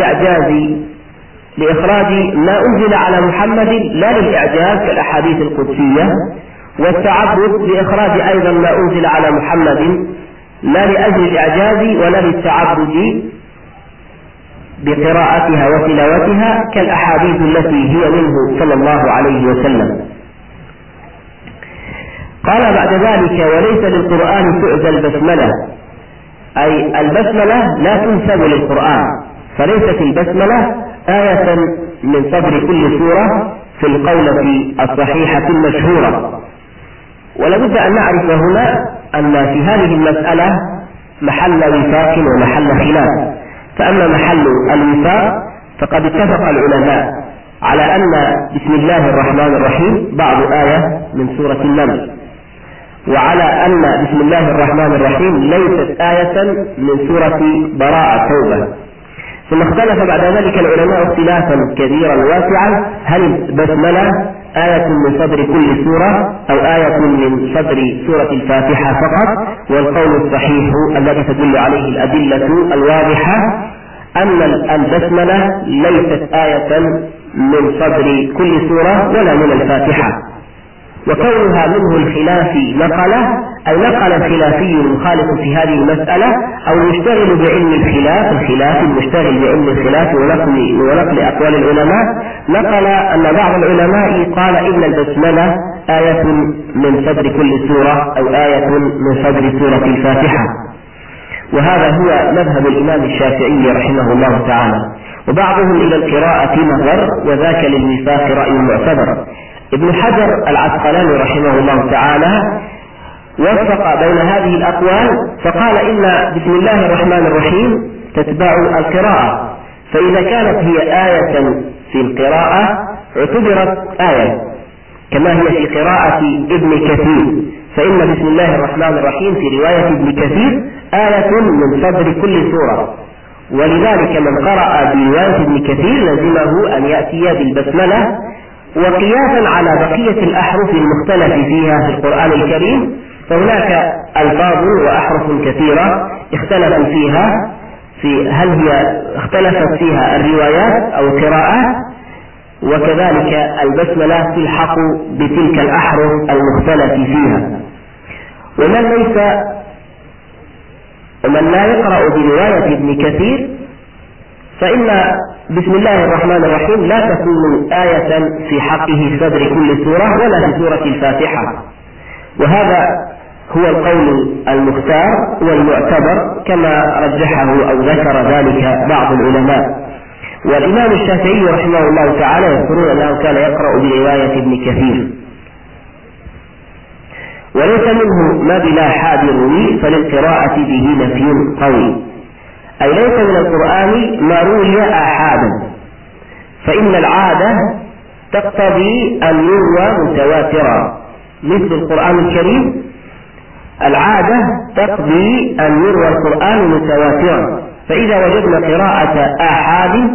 إعجاز لإخراج ما أنزل على محمد لا للإعجاز كالأحاديث القدسية والتعبد بإخراج أيضا ما أنزل على محمد لا لأجل الإعجاز ولا للتعبد بقراءتها وتلاوتها كالأحاديث التي هي منه صلى الله عليه وسلم. قال بعد ذلك وليس للقرآن تعزى البسملة. أي البسملة لا تنسب للقرآن. فليست البسملة آية من صدر كل سورة في القولة الصحيحة المشهورة. ولابد أن نعرف هنا أن في هذه المسألة محل وفاق ومحل خلاف. فأما محل الوفاق فقد اتفق العلماء على أن بسم الله الرحمن الرحيم بعض آية من سورة النمل. وعلى أن بسم الله الرحمن الرحيم ليست آية من سورة براءة توبة. ثم اختلف بعد ذلك العلماء اختلافا كبيرا واسعا. هل البسملة آية من صدر كل سورة أو آية من صدر سورة الفاتحة فقط؟ والقول الصحيح الذي تدل عليه الأدلة الواضحة أن البسملة ليست آية من صدر كل سورة ولا من الفاتحة. وكونها منه الخلاف نقلة أي نقل الخلافي المخالف في هذه المسألة أو المشتغل بعلم الخلاف الخلاف المشتغل بعلم الخلاف ونقل ونقل أقوال العلماء. نقل أن بعض العلماء قال إن البسملة آية من صدر كل سورة أو آية من صدر سورة الفاتحة. وهذا هو مذهب الإمام الشافعي رحمه الله تعالى. وبعضهم إلى القراءة نظر وذاك للوفاق رأي معتبر. ابن حجر العسقلاني رحمه الله تعالى وفق بين هذه الأقوال فقال إن بسم الله الرحمن الرحيم تتبع القراءة فإذا كانت هي آية في القراءة اعتبرت آية كما هي في قراءة ابن كثير فإن بسم الله الرحمن الرحيم في رواية ابن كثير آية من صدر كل سورة. ولذلك من قرأ برواية ابن كثير لزمه أن يأتي بالبسملة وقياسا على بقية الأحرف المختلف فيها في القرآن الكريم فهناك ألفاظ وأحرف كثيرة اختلف فيها في هل هي اختلفت فيها الروايات أو القراءات وكذلك البسملة تلحق بتلك الأحرف المختلف فيها. ومن ليس ومن لا يقرأ برواية ابن كثير فإن بسم الله الرحمن الرحيم. لا تكون آية في حقه صدر كل سورة ولا في سورة الفاتحة. وهذا هو القول المختار والمعتبر كما رجحه أو ذكر ذلك بعض العلماء. والإمام الشافعي رحمه الله تعالى يذكرون أنه كان يقرأ برواية ابن كثير. وليس منه ما بلا حاد روي فللقراءة به نفي قوي. أي ليس من القرآن ما روي آحادا فإن العادة تقتضي أن يروى متواترا. مثل القرآن الكريم العادة تقضي أن يروى القرآن متواترا. فإذا وجدنا قراءة آحاد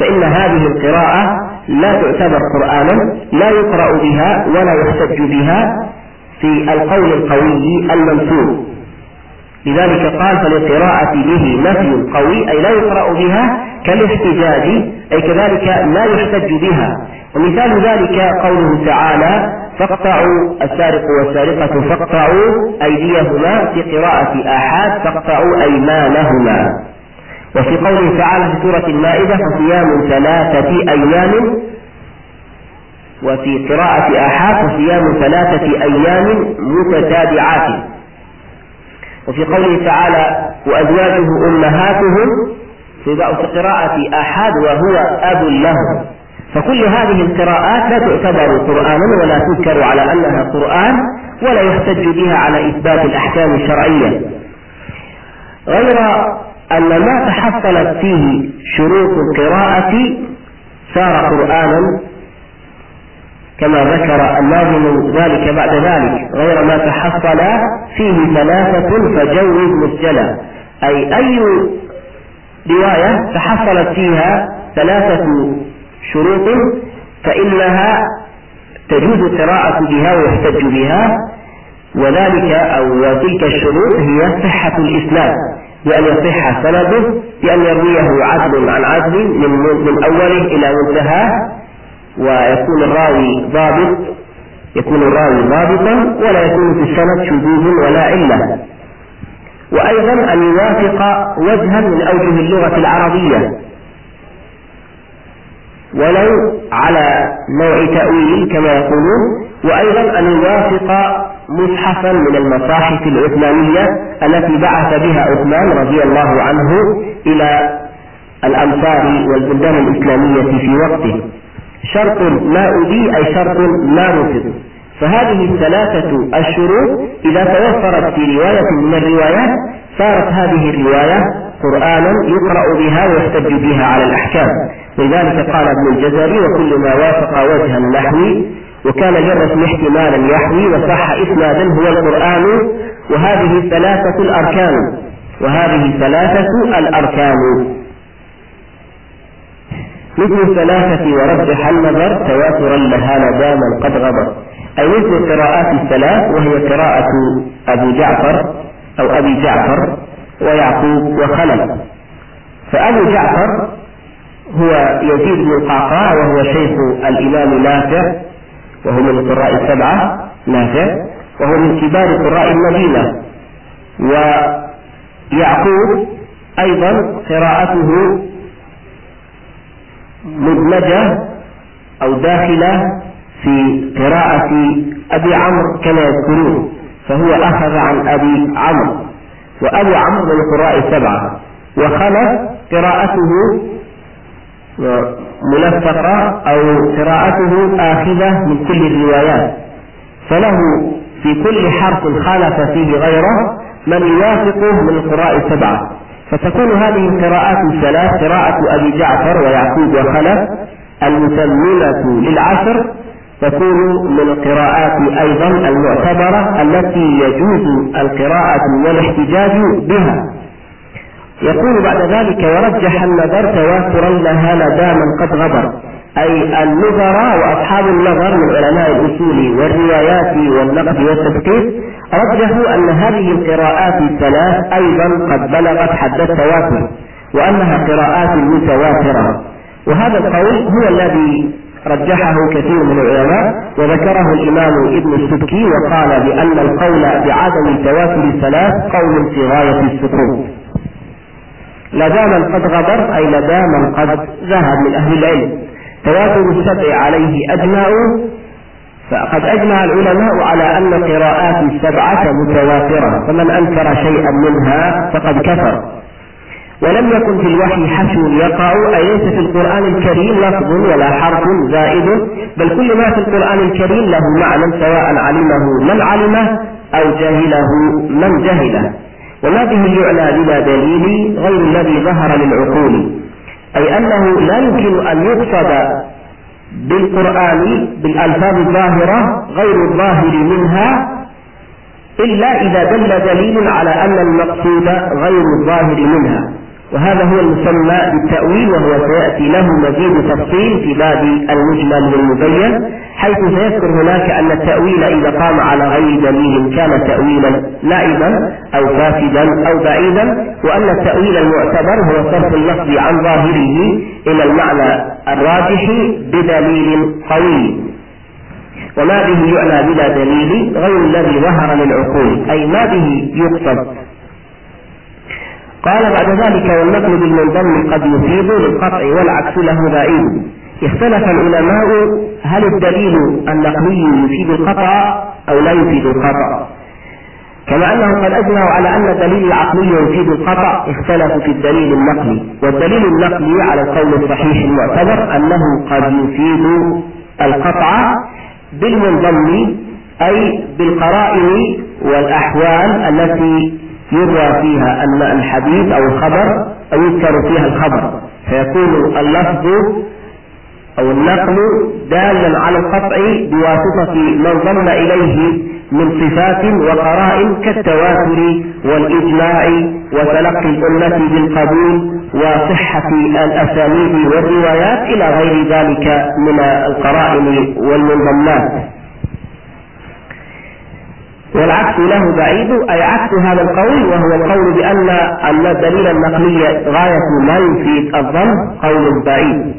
فإن هذه القراءة لا تعتبر قرآنا لا يقرأ بها ولا يحتج بها في القول القوي المنسوب لذلك قال فللقراءة به نفي قوي أي لا يقرأ بها كالاحتجاج أي كذلك لا يحتج بها. ومثال ذلك قوله تعالى فاقطعوا السارق والسارقة فاقطعوا أيديهما في قراءة آحاد فاقطعوا أيمانهما. وفي قوله تعالى في سورة المائدة فصيام ثلاثة أيام. وفي قراءة آحاد فصيام ثلاثة أيام متتابعات. وفي قوله تعالى وأزواجه أمهاتهم في قراءة آحاد وهو أب لهم فكل هذه القراءات لا تعتبر قرآنا ولا تذكر على أنها قرآن ولا يحتج بها على إثبات الأحكام الشرعية. غير أن ما تحصلت فيه شروط القراءة صار قرآنا كما ذكر الناظم ذلك بعد ذلك غير ما تحصل فيه ثلاثة فجوز مسجلا أي أي رواية تحصلت فيها ثلاثة شروط فإنها تجوز القراءة بها ويحتج بها وذلك أو تلك الشروط هي صحة الإسلام بأن يصح سنده بأن يرويه عدل عن عدل من, من أوله إلى منتهاه ويكون الراوي ضابط يكون الراوي ضابطا ولا يكون في السند شذوذ ولا علة. وأيضا أن يوافق وجها من أوجه اللغة العربية. ولو على نوع تأويل كما يقولون وأيضا أن يوافق مصحفا من المصاحف العثمانية التي بعث بها عثمان رضي الله عنه إلى الأمصار والبلدان الإسلامية في وقته. شرط ما أبي أي شرط ما رفض. فهذه الثلاثة الشروط إذا توفرت في رواية من الروايات صارت هذه الرواية قرآنا يقرأ بها ويحتج بها على الأحكام. لذلك قال ابن الجزري وكل ما وافق وجها نحوي وكان للرسم احتمالا يحوي وصح إسنادا هو القرآن. وهذه ثلاثة الأركان. وهذه ثلاثة الأركان. مثل ثلاثة ورجح النظر تواترا لها نداما قد غبر. أي مثل قراءات الثلاث وهي قراءة أبو جعفر أو أبي جعفر ويعقوب وخلل. فأبو جعفر هو يزيد بن القعقاع وهو شيخ الإمام نافع وهو من القراء السبعة نافع وهو من كبار قراء المدينة. ويعقوب أيضا قراءته مدمجة أو داخلة في قراءة أبي عمرو كما يذكرون فهو أخذ عن أبي عمرو. وأبو عمرو من القراء السبعة وخلف قراءته ملفقة أو قراءته آخذة من كل الروايات. فله في كل حرف خالف فيه غيره من يوافقه من القراء السبعة فتكون هذه القراءات الثلاث قراءة أبي جعفر ويعقوب وخلف المتممة للعشر تكون من القراءات أيضا المعتبرة التي يجوز القراءة والاحتجاج بها. يقول بعد ذلك ورجح النظر تواترا لها لداما قد غبر أي النظراء وأصحاب النظر من علماء الأصول والروايات والنقد والتفكير رجحوا أن هذه القراءات الثلاث أيضا قد بلغت حد التواتر وأنها قراءات متواترة. وهذا القول هو الذي رجحه كثير من العلماء وذكره الإمام ابن السبكي وقال بأن القول بعدم تواتر الثلاث قول في غاية السكوت لداما قد غبر أي لداما قد ذهب من أهل العلم. تواتر السبع عليه أجمعوا فقد أجمع العلماء على أن قراءات السبعة متواترة فمن أنكر شيئا منها فقد كفر. ولم يكن في الوحي حشو يقع أي ليس في القرآن الكريم لفظ ولا حرف زائد؟ بل كل ما في القرآن الكريم له معنى سواء علمه من علمه أو جهله من جهله. وما به يعنى بلا دليل غير الذي ظهر للعقول أي أنه لا يمكن أن يقصد بالقرآن بالألفاظ الظاهرة غير الظاهر منها إلا إذا دل دليل على أن المقصود غير الظاهر منها. وهذا هو المسمى بالتأويل وهو سيأتي له مزيد تفصيل في باب المجمل والمبين حيث سيذكر هناك أن التأويل إذا قام على غير دليل كان تأويلا لائبا أو فاسدا أو بعيدا وأن التأويل المعتبر هو صرف اللفظ عن ظاهره إلى المعنى الراجح بدليل قوي. وما به يعنى بلا دليل غير الذي ظهر للعقول أي ما به يقصد. قال بعد ذلك والنقل بالمنضم قد يفيد للقطع والعكس له بعيد. اختلف العلماء هل الدليل النقلي يفيد القطع أو لا يفيد القطع. كما انهم قد اجمعوا على أن الدليل العقلي يفيد القطع اختلفوا في الدليل النقلي. والدليل النقلي على القول الصحيح المعتبر أنه قد يفيد القطع بالمنضم أي بالقرائن والأحوال التي يروى فيها الحديث أو الخبر أو يذكر فيها الخبر. فيكون اللفظ أو النقل دالا على القطع بواسطة من ضم إليه من صفات وقرائن كالتواتر والإجماع وتلقي الأمة بالقبول وصحة الأسانيد والروايات إلى غير ذلك من القرائن والمنضمات والعكس له بعيد أي عكس هذا القول وهو القول بأن الدليل النقلي غاية ما يفيد الظن قول بعيد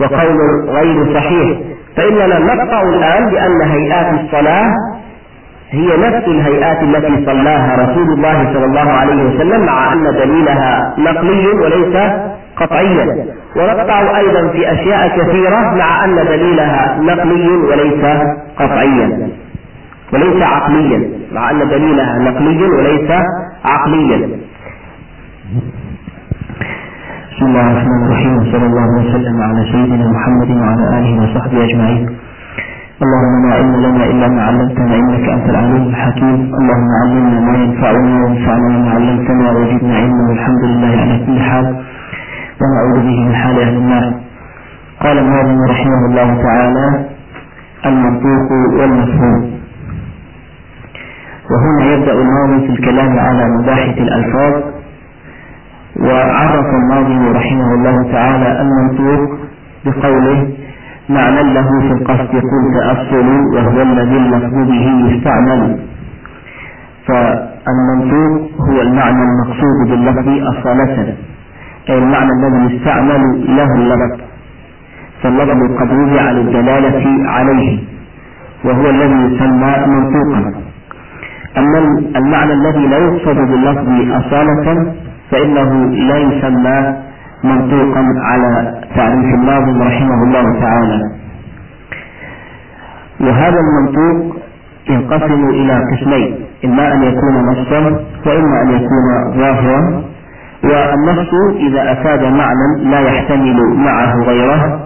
وقول غير صحيح. فإننا نقطع الآن بأن هيئات الصلاة هي نفس الهيئات التي صلاها رسول الله صلى الله عليه وسلم مع أن دليلها نقلي وليس قطعيا. ونقطع أيضا في أشياء كثيرة مع أن دليلها نقلي وليس قطعيا. وليس عقليا. مع أن دليلها نقلي وليس عقليا. بسم الله الرحمن الرحيم. وصلى الله وسلم على سيدنا محمد وعلى آله وصحبه أجمعين. اللهم لا علم لنا إلا ما علمتنا إنك أنت العليم الحكيم. اللهم علمنا ما ينفعنا وانفعنا ما علمتنا وزدنا علما. والحمد لله على كل حال. ونعوذ به من حال أهل النار. قال الناظم رحمه الله تعالى المنطوق والمفهوم. وهنا يبدأ الناظم في الكلام على مباحث الألفاظ. وعرف الناظم رحمه الله تعالى المنطوق بقوله معنى له في القصد قل تأصل وهو الذي اللفظ به يستعمل. فالمنطوق هو المعنى المقصود باللفظ أصالة أي المعنى الذي يستعمل له اللفظ. فاللفظ قد وضع للدلالة عليه وهو الذي يسمى منطوقا. أما المعنى الذي لا يقصد باللفظ أصالة فإنه لا يسمى منطوقا على تعريف الناظم رحمه الله تعالى. وهذا المنطوق ينقسم إلى قسمين إما أن يكون نصا وإما أن يكون ظاهرا. والنص إذا أفاد معنى لا يحتمل معه غيره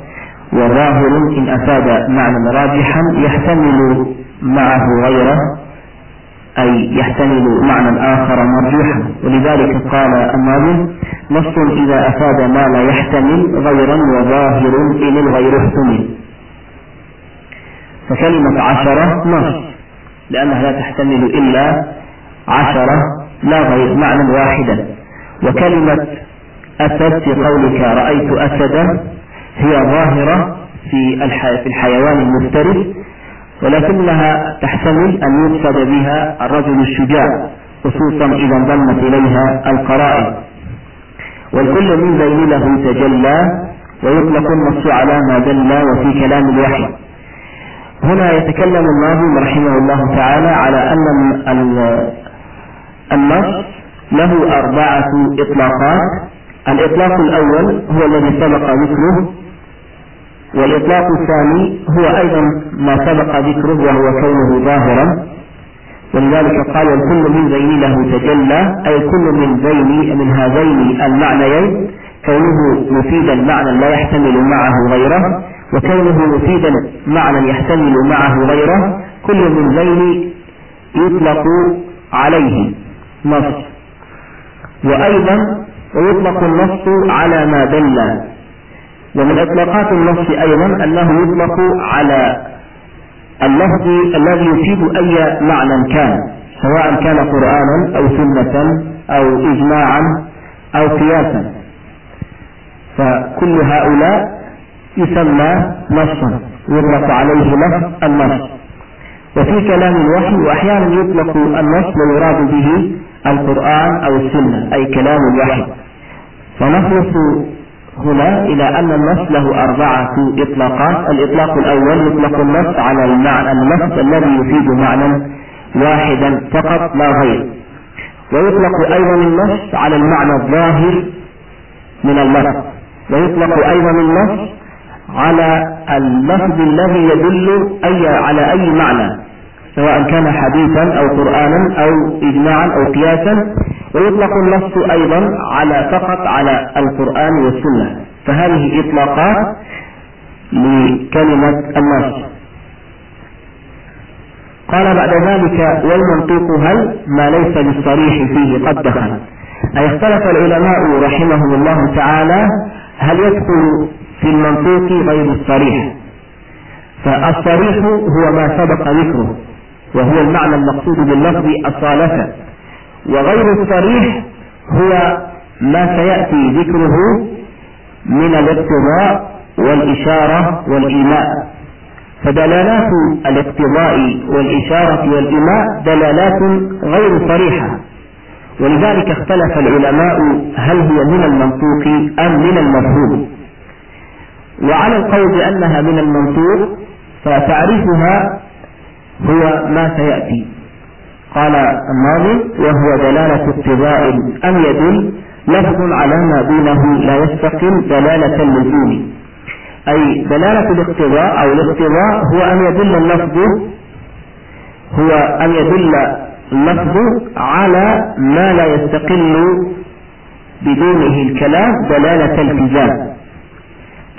وظاهر إن أفاد معنى راجحا يحتمل معه غيره. أي يحتمل معنى آخر مرجوحا. ولذلك قال الناظم نص إذا أفاد ما لا يحتمل غيرا وظاهر إن الغير احتمل. فكلمة عشرة نص لأنها لا تحتمل إلا عشرة لا غير معنى واحدا. وكلمة أسد في قولك رأيت أسدا هي ظاهرة في الحيوان المفترس ولكنها تحتمل أن يقصد بها الرجل الشجاع خصوصا إذا انضمت إليها القرائن. والكل من ذيل له تجلى ويطلق النص على ما دل وفي كلام الوحي. هنا يتكلم الناظم رحمه الله تعالى على أن النص له أربعة إطلاقات. الإطلاق الأول هو الذي سبق ذكره والإطلاق الثاني هو أيضا ما سبق ذكره وهو كونه ظاهرا ولذلك قال الكل من ذين له تجلى أي كل من ذين من هذين المعنيين كونه مفيدا معنى لا يحتمل معه غيره وكونه مفيدا معنى يحتمل معه غيره كل من ذين يطلق عليه نص وأيضا ويطلق النص على ما دل. ومن إطلاقات النص أيضا أنه يطلق على اللفظ الذي يفيد أي معنى كان سواء كان قرآنا أو سنة أو إجماعا أو قياسا. فكل هؤلاء يسمى نصا يطلق عليه لفظ النص. وفي كلام الوحي وأحيانا يطلق النص ويراد به القرآن أو السنة أي كلام الوحي. فنخلص هنا إلى أن النص له أربعة إطلاقات. الإطلاق الأول يطلق النص على المعنى النص الذي يفيد معنى واحدا فقط لا غير. ويطلق أيضا النص على المعنى الظاهر من اللفظ. ويطلق أيضا النص على اللفظ الذي يدل أي على أي معنى سواء كان حديثا أو قرآنا أو إجماعا أو قياسا. ويطلق النص أيضا على فقط على القرآن والسنة فهذه إطلاقات لكلمة النص. قال بعد ذلك والمنطوق هل ما ليس بالصريح فيه قد دخل؟ أي اختلف العلماء رحمهم الله تعالى هل يدخل في المنطوق غير الصريح؟ فالصريح هو ما سبق ذكره وهو المعنى المقصود باللفظ أصالة وغير الصريح هو ما سيأتي ذكره من الاقتضاء والإشارة والإيماء. فدلالات الاقتضاء والإشارة والإيماء دلالات غير صريحة. ولذلك اختلف العلماء هل هي من المنطوق أم من المفهوم. وعلى القول بأنها من المنطوق فتعريفها هو ما سيأتي. قال الناظم وهو دلالة اقتضاء أم يدل لفظ على ما دونه لا يستقم دلالة اللزوم أي دلالة الاقتضاء أو الاقتضاء هو أن يدل اللفظ هو أن يدل اللفظ على ما لا يستقل بدونه الكلام دلالة التزام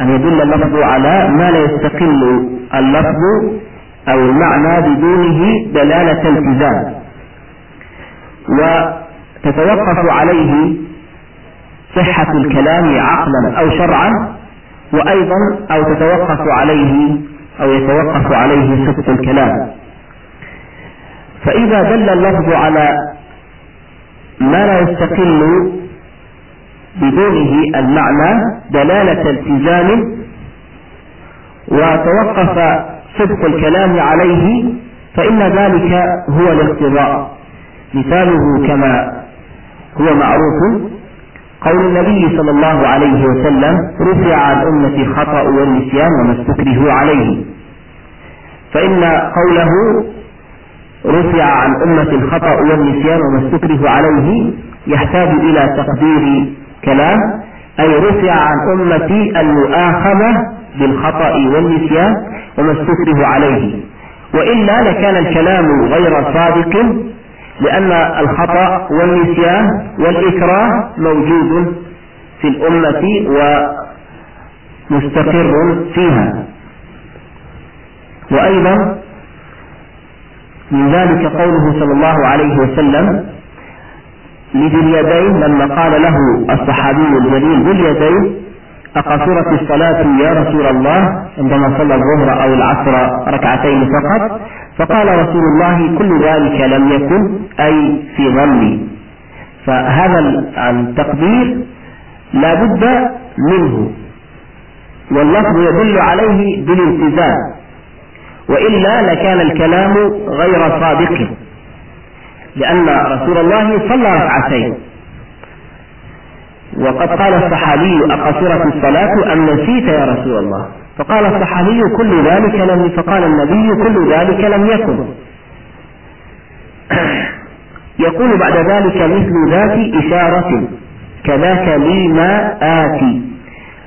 أن يدل اللفظ على ما لا يستقل اللفظ أو المعنى بدونه دلالة التزام وتتوقف عليه صحة الكلام عقلا أو شرعا وأيضا أو تتوقف عليه أو يتوقف عليه صدق الكلام. فإذا دل اللفظ على ما لا يستقل بدونه المعنى دلالة التزام وتوقف صدق الكلام عليه فإن ذلك هو الاقتضاء. مثاله كما هو معروف. قول النبي صلى الله عليه وسلم رفع عن أمتي الخطأ والنسيان وما استكرهوا عليه. فإن قوله رفع عن أمة الخطأ والنسيان وما استكره عليه يحتاج إلى تقدير كلام أي رفع عن أمتي المؤاخذة بالخطأ والنسيان وما استكره عليه. وإلا لكان الكلام غير صادق لأن الخطأ والنسيان والإكراه موجود في الأمة ومستقر فيها. وأيضا من ذلك قوله صلى الله عليه وسلم لذي اليدين لما قال له الصحابي الجليل ذي اليدين أقصرت الصلاة يا رسول الله عندما صلى الظهر أو العصر ركعتين فقط. فقال رسول الله كل ذلك لم يكن أي في ظني. فهذا التقدير لا بد منه. واللفظ يدل عليه بالالتزام. وإلا لكان الكلام غير صادق لأن رسول الله صلى ركعتين. وقد قال الصحابي أقصرت الصلاة أم نسيت يا رسول الله؟ فقال الصحابي كل ذلك لم فقال النبي كل ذلك لم يكن. يقول بعد ذلك مثل ذات إشارة كذاك لي ما آتي.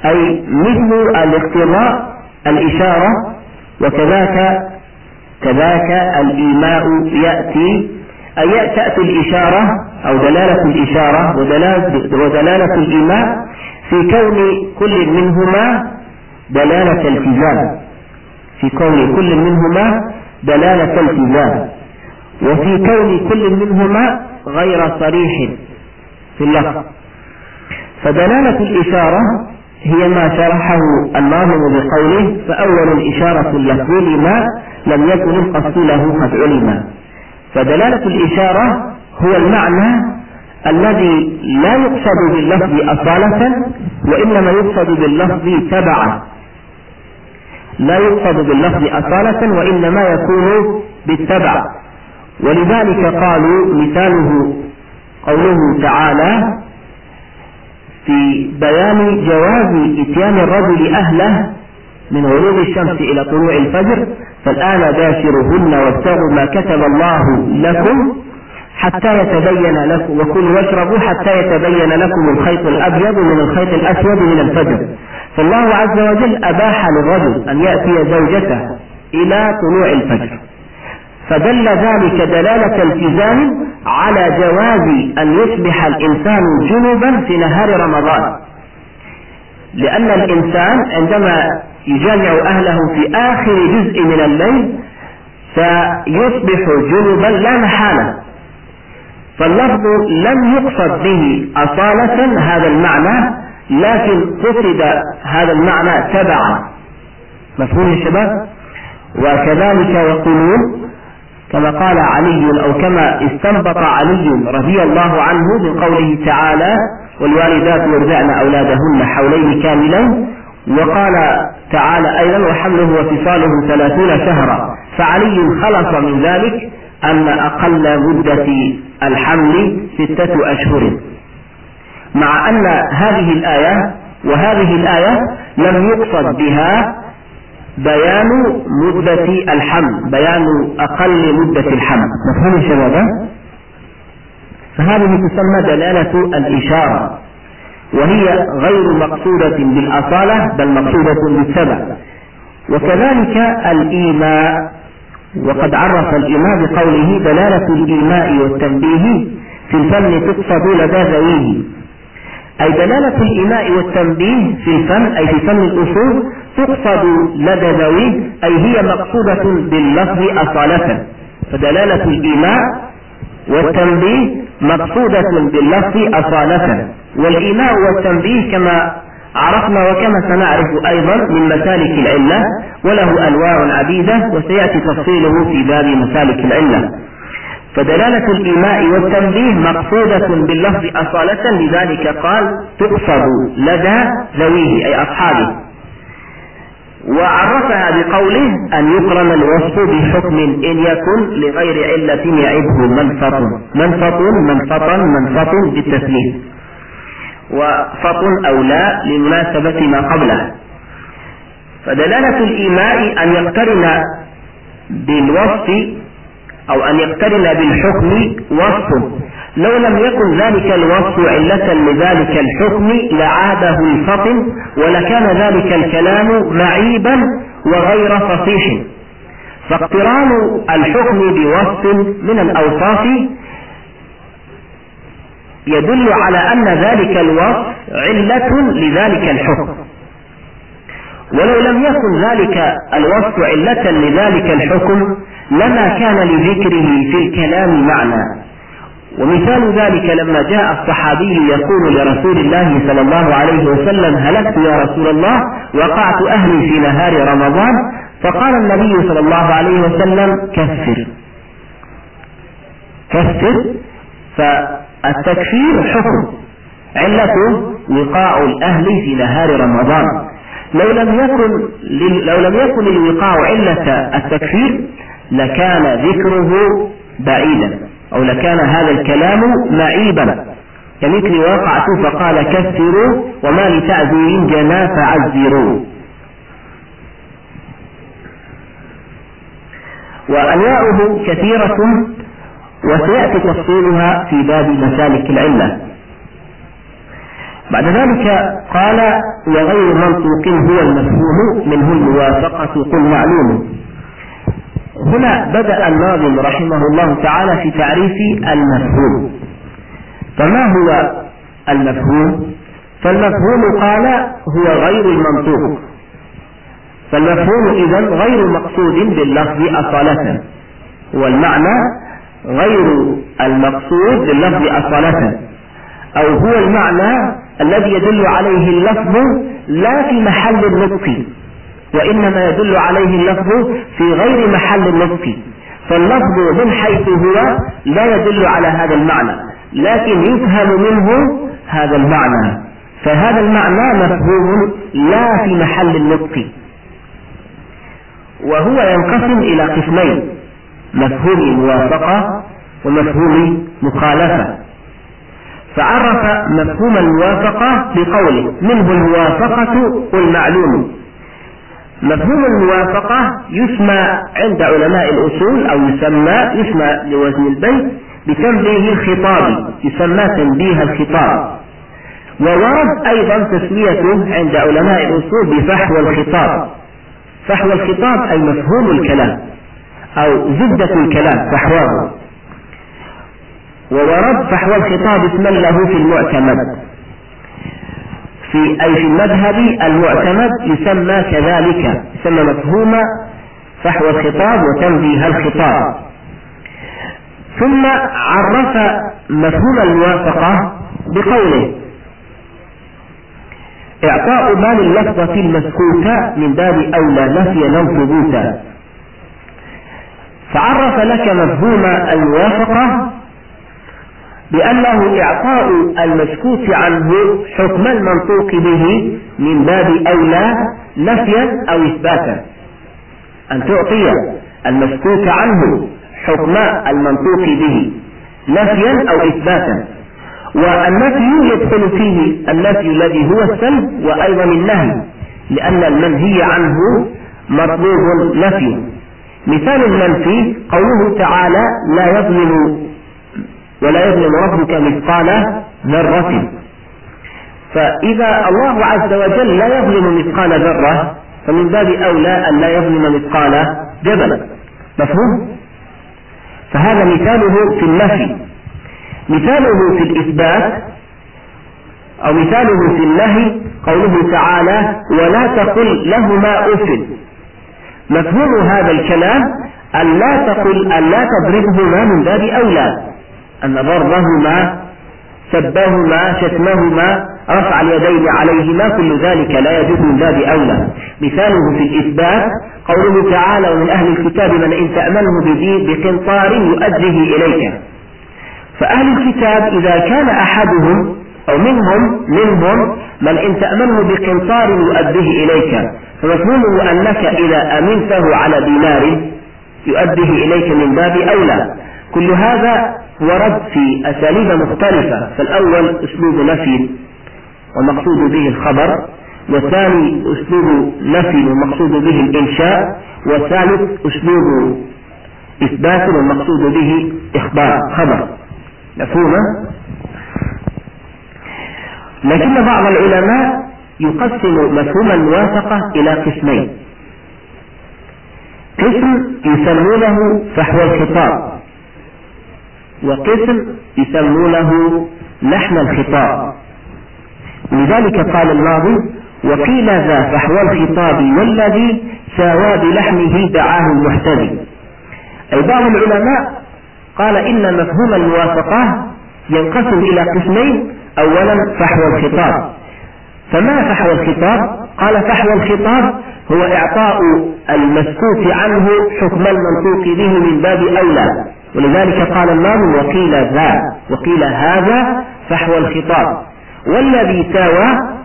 أي مثل الاقتضاء الإشارة وكذاك كذاك الإيماء يأتي. أي تأتي الإشارة أو دلالة الإشارة ودلالة, الإيماء في كون كل منهما دلالة التزام. في كون كل منهما دلالة التزام. وفي كون كل منهما غير صريح في اللفظ. فدلالة الإشارة هي ما شرحه الناظم بقوله فأول الإشارة اللفظ لما لم يكن القصد له قد علم. فدلالة الإشارة هو المعنى الذي لا يقصد باللفظ أصالة وإنما يقصد باللفظ تبعا. لا يقصد باللفظ أصالة وإنما يكون بالتبع. ولذلك قالوا مثاله قوله تعالى في بيان جواز إتيان الرجل أهله من غروب الشمس إلى طلوع الفجر فالآن باشرهن وابتغوا ما كتب الله لكم حتى يتبين لكم وكلوا واشربوا حتى يتبين لكم الخيط الأبيض من الخيط الأسود من الفجر. فالله عز وجل أباح للرجل أن يأتي زوجته إلى طلوع الفجر. فدل ذلك دلالة التزام على جواز أن يصبح الإنسان جنبا في نهار رمضان. لأن الإنسان عندما يجامع أهله في آخر جزء من الليل سيصبح جنبا لا محالة. فاللفظ لم يقصد به أصالة هذا المعنى لكن قصد هذا المعنى تبعا. مفهوم يا شباب؟ وكذلك يقولون كما قال علي أو كما استنبط علي رضي الله عنه من قوله تعالى والوالدات يرضعن أولادهن حولين كاملين وقال تعالى أيضا وحمله وفصاله ثلاثون شهرا فعلي خلص من ذلك أن أقل مدة الحمل ستة أشهر. مع أن هذه الآية وهذه الآية لم يقصد بها بيان مدة الحمل بيان أقل مدة الحمل. مفهوم يا شباب؟ فهذه تسمى دلالة الإشارة وهي غير مقصودة بالأصالة بل مقصودة بالسبع وكذلك الإيماء. وقد عرف الإيماء بقوله دلالة الإيماء والتنبيه في الفن تقصد لدى ذويه. أي دلالة الإيماء والتنبيه في الفن أي في فن الأصول تقصد لدى ذويه أي هي مقصودة باللفظ أصالة. فدلالة الإيماء والتنبيه مقصودة باللفظ أصالة. والإيماء والتنبيه كما عرفنا وكما سنعرف أيضا من مسالك العلة وله أنواع عديدة وسيأتي تفصيله في باب مسالك العلة. فدلالة الإيماء والتنبيه مقصودة باللفظ أصالة لذلك قال تقصد لدى ذويه أي أصحابه. وعرفها بقوله أن يقرن الوصف بحكم إن يكن لغير علة يعبه منفط. منفط منفطا منفط بالتثليث وفط أو لا لمناسبة ما قبله. فدلالة الإيماء أن يقترن بالوصف أو أن يقترن بالحكم وصف. لو لم يكن ذلك الوصف علة لذلك الحكم لعاده الفطن ولكان ذلك الكلام معيبا وغير فصيح فاقتران الحكم بوصف من الأوصاف يدل على أن ذلك الوصف علة لذلك الحكم. ولو لم يكن ذلك الوصف علة لذلك الحكم لما كان لذكره في الكلام معنى. ومثال ذلك لما جاء الصحابي يقول لرسول الله صلى الله عليه وسلم هلكت يا رسول الله؟ وقعت أهلي في نهار رمضان. فقال النبي صلى الله عليه وسلم كفر. كفر. فالتكفير حكم. علته وقاع الأهل في نهار رمضان. لو لم يكن لو لم يكن الوقاع علة التكفير لكان ذكره بعيدا أو لكان هذا الكلام معيبا. كمثل وقعت فقال كثروا وما لتعذير جنا فعزروا وأنواعه كثيرة وسيأتي تفصيلها في باب مسالك العلة. بعد ذلك قال وغير منطوق هو المفهوم منه الموافقة قل معلوم. هنا بدأ الناظم رحمه الله تعالى في تعريف المفهوم. فما هو المفهوم؟ فالمفهوم قال هو غير المنطوق. فالمفهوم إذا غير مقصود باللفظ أصالة. والمعنى غير المقصود باللفظ أصالة أو هو المعنى الذي يدل عليه اللفظ لا في محل النطق وإنما يدل عليه اللفظ في غير محل النطق فاللفظ من حيث هو لا يدل على هذا المعنى لكن يفهم منه هذا المعنى فهذا المعنى مفهوم لا في محل النطق. وهو ينقسم إلى قسمين. مفهوم موافقة ومفهوم مخالفة. فعرف مفهوم الموافقة بقوله منه الموافقة والمعلوم. مفهوم الموافقة يسمى عند علماء الأصول أو يسمى يسمى لوزن البيت بتنبيه الخطاب يسمى تنبيه الخطاب. وورد أيضا تسميته عند علماء الأصول بفحوى الخطاب. فحوى الخطاب أي مفهوم الكلام. أو زبدة الكلام فحواه وورد فحوى الخطاب اسما له في المعتمد. في أي في المذهب المعتمد يسمى كذلك يسمى مفهوم فحوى الخطاب وتنبيه الخطاب. ثم عرف مفهوم الموافقة بقوله إعطاء مال اللفظة المسكوتة من باب أولى نفيا أو ثبوتا. فعرف لك مفهوم الموافقة بأنه إعطاء المسكوت عنه حكم المنطوق به من باب أولى نفيا أو إثباتا. أن تعطي المسكوت عنه حكم المنطوق به نفيا أو إثباتا. والنفي يدخل فيه النفي الذي هو السلب وأيضا النهي لأن المنهي عنه مطلوب نفي. مثال المنفي قوله تعالى لا يظلم ولا يظلم ربك مثقال ذرة. فإذا الله عز وجل لا يظلم مثقال ذرة فمن باب أولى أن لا يظلم مثقال جبل. مفهوم؟ فهذا مثاله في النفي. مثاله في الإثبات أو مثاله في النهي قوله تعالى ولا تقل لهما أف. مفهوم هذا الكلام أن لا تقل أن لا تضربهما من باب أولى أن ضربهما سبهما شتمهما رفع اليدين عليهما كل ذلك لا يجوز من باب أولى. مثاله في الإثبات قوله تعالى ومن أهل الكتاب من إن تأمنه بقنطار يؤديه إليك. فأهل الكتاب إذا كان أحدهم أو منهم منهم من إن تأمنه بقنطار يؤديه إليك. فمفهومه أنك إذا أمنته على دينار يؤديه إليك من باب أولى. كل هذا ورد في أساليب مختلفة. فالأول أسلوب نفي والمقصود به الخبر والثاني أسلوب نفي والمقصود به الإنشاء والثالث أسلوب إثبات والمقصود به إخبار خبر. مفهومة لكن بعض العلماء يقسم مفهوم الموافقة إلى قسمين. قسم يسمونه فحوى الخطاب وقسم يسمونه لحن الخطاب. لذلك قال الله وقيل ذا فحوى الخطاب والذي ساوى بلحنه دعاه المحتدي أي بعض العلماء قال إن مفهوم الموافقة ينقسم إلى قسمين أولا فحوى الخطاب. فما فحوى الخطاب؟ قال فحوى الخطاب هو إعطاء المسكوت عنه حكم المنطوق به من باب أولى. ولذلك قال الله وقيل ذا وقيل هذا فحوى الخطاب. والذي ساوى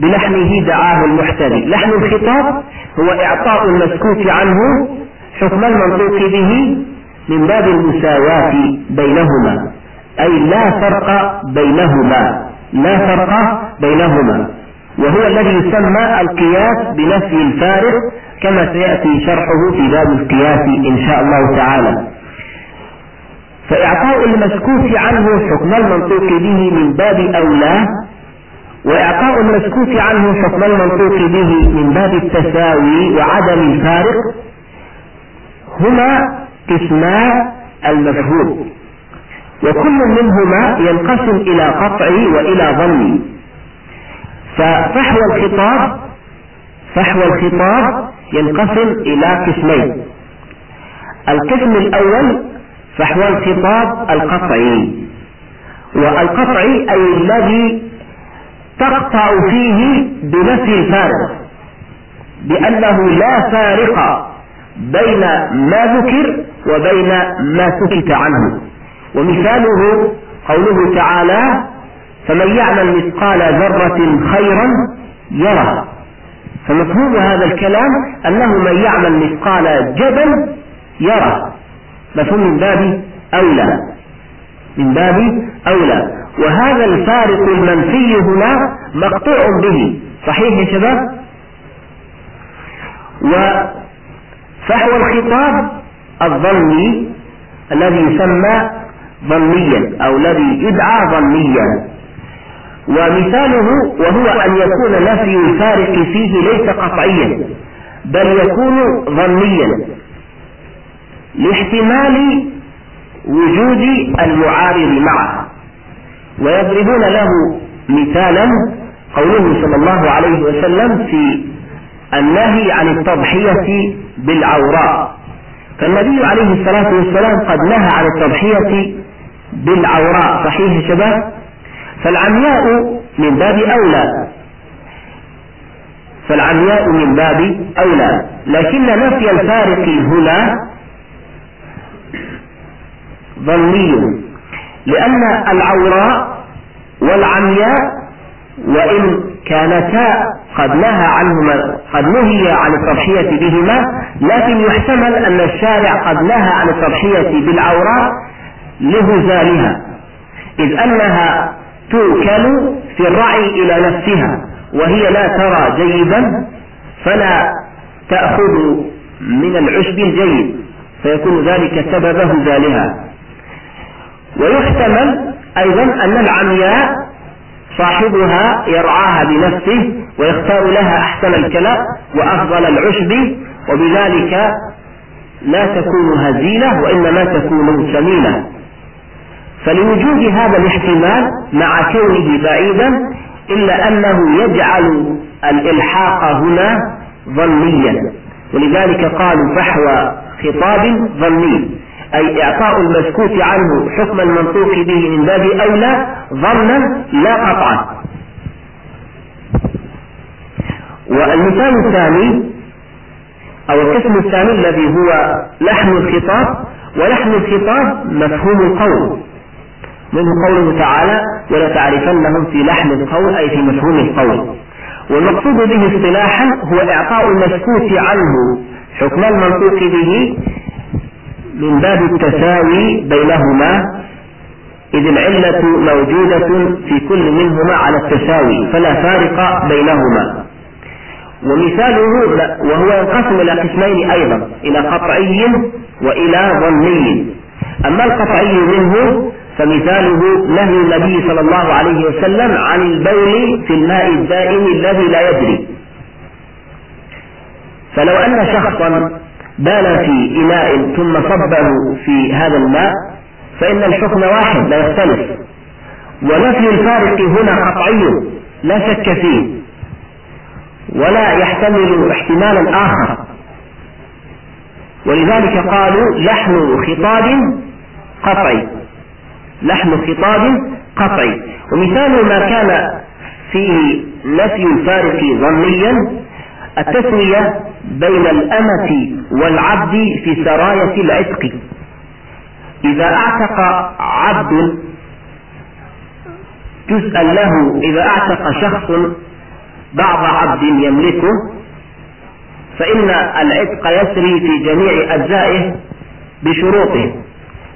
بلحنه دعاه المحتمي لحن الخطاب هو إعطاء المسكوت عنه حكم المنطوق به من باب المساواة بينهما أي لا فرق بينهما. لا فرق بينهما. وهو الذي يسمى القياس بنفي الفارق كما سيأتي شرحه في باب القياس إن شاء الله تعالى. فإعطاء المسكوت عنه حكم المنطوق به من باب أولى وإعطاء المسكوت عنه حكم المنطوق به من باب التساوي وعدم الفارق هما قسما المفهوم. وكل منهما ينقسم إلى قطعي وإلى ظني. ففحوى الخطاب فحوى الخطاب ينقسم إلى قسمين. القسم الأول فحوى الخطاب القطعي. والقطعي أي الذي تقطع فيه بنفي الفارق بأنه لا فارق بين ما ذكر وبين ما سكت عنه. ومثاله قوله تعالى فمن يعمل مثقال ذرة خيرا يره. فمفهوم هذا الكلام أنه من يعمل مثقال جبل يره. مفهوم من باب أولى. من باب أولى. وهذا الفارق المنفي هنا مقطوع به. صحيح يا شباب؟ وفحوى الخطاب الظني الذي يسمى ظنيا أو الذي يدعى ظنيا. ومثاله وهو أن يكون نفي الفارق فيه ليس قطعيا بل يكون ظنيا لاحتمال وجود المعارض معه. ويضربون له مثالا قوله صلى الله عليه وسلم في النهي عن التضحية بالعوراء. فالنبي عليه الصلاة والسلام قد نهى عن التضحية بالعوراء صحيح يا شباب؟ فالعمياء من باب أولى. فالعمياء من باب أولى. لكن نفي الفارق هنا ظني لأن العوراء والعمياء وإن كانتا قد نهى عنهما قد نهي عن التضحية بهما لكن يحتمل أن الشارع قد نهى عن التضحية بالعورات لهزالها. إذ أنها توكل في الرعي إلى نفسها وهي لا ترى جيدا فلا تأخذ من العشب الجيد فيكون ذلك سبب هزالها. ويحتمل أيضا أن العمياء صاحبها يرعاها بنفسه ويختار لها أحسن الكلى وأفضل العشب وبذلك لا تكون هزيلة وإنما تكون سمينة فلوجود هذا الاحتمال مع كونه بعيدا إلا أنه يجعل الإلحاق هنا ظنيا. ولذلك قالوا فحوى خطاب ظني أي إعطاء المسكوت عنه حكم المنطوق به من باب أولى ظنا لا قطعا. والمثال الثاني أو القسم الثاني الذي هو لحن الخطاب ولحن الخطاب مفهوم القول. منه قوله تعالى ولتعرفنهم في لحن القول أي في مفهوم القول. والمقصود به اصطلاحا هو إعطاء المسكوت عنه حكم المنطوق به من باب التساوي بينهما إذ العلة موجودة في كل منهما على التساوي فلا فارق بينهما. ومثاله وهو ينقسم إلى قسمين أيضا إلى قطعي وإلى ظني. أما القطعي منه فمثاله نهي النبي صلى الله عليه وسلم عن البول في الماء الدائم الذي لا يجري. فلو أن شخصا بال في إناء ثم صبه في هذا الماء فإن الحكم واحد لا يختلف. ونفي الفارق هنا قطعي لا شك فيه. ولا يحتمل احتمالا آخر. ولذلك قالوا لحن خطاب قطعي. لحن خطاب قطعي. ومثال ما كان فيه نفي الفارق ظنيا التسوية بين الأمة والعبد في سراية العتق. إذا أعتق عبد جزءا له إذا أعتق شخص بعض عبد يملكه فإن العتق يسري في جميع أجزائه بشروطه.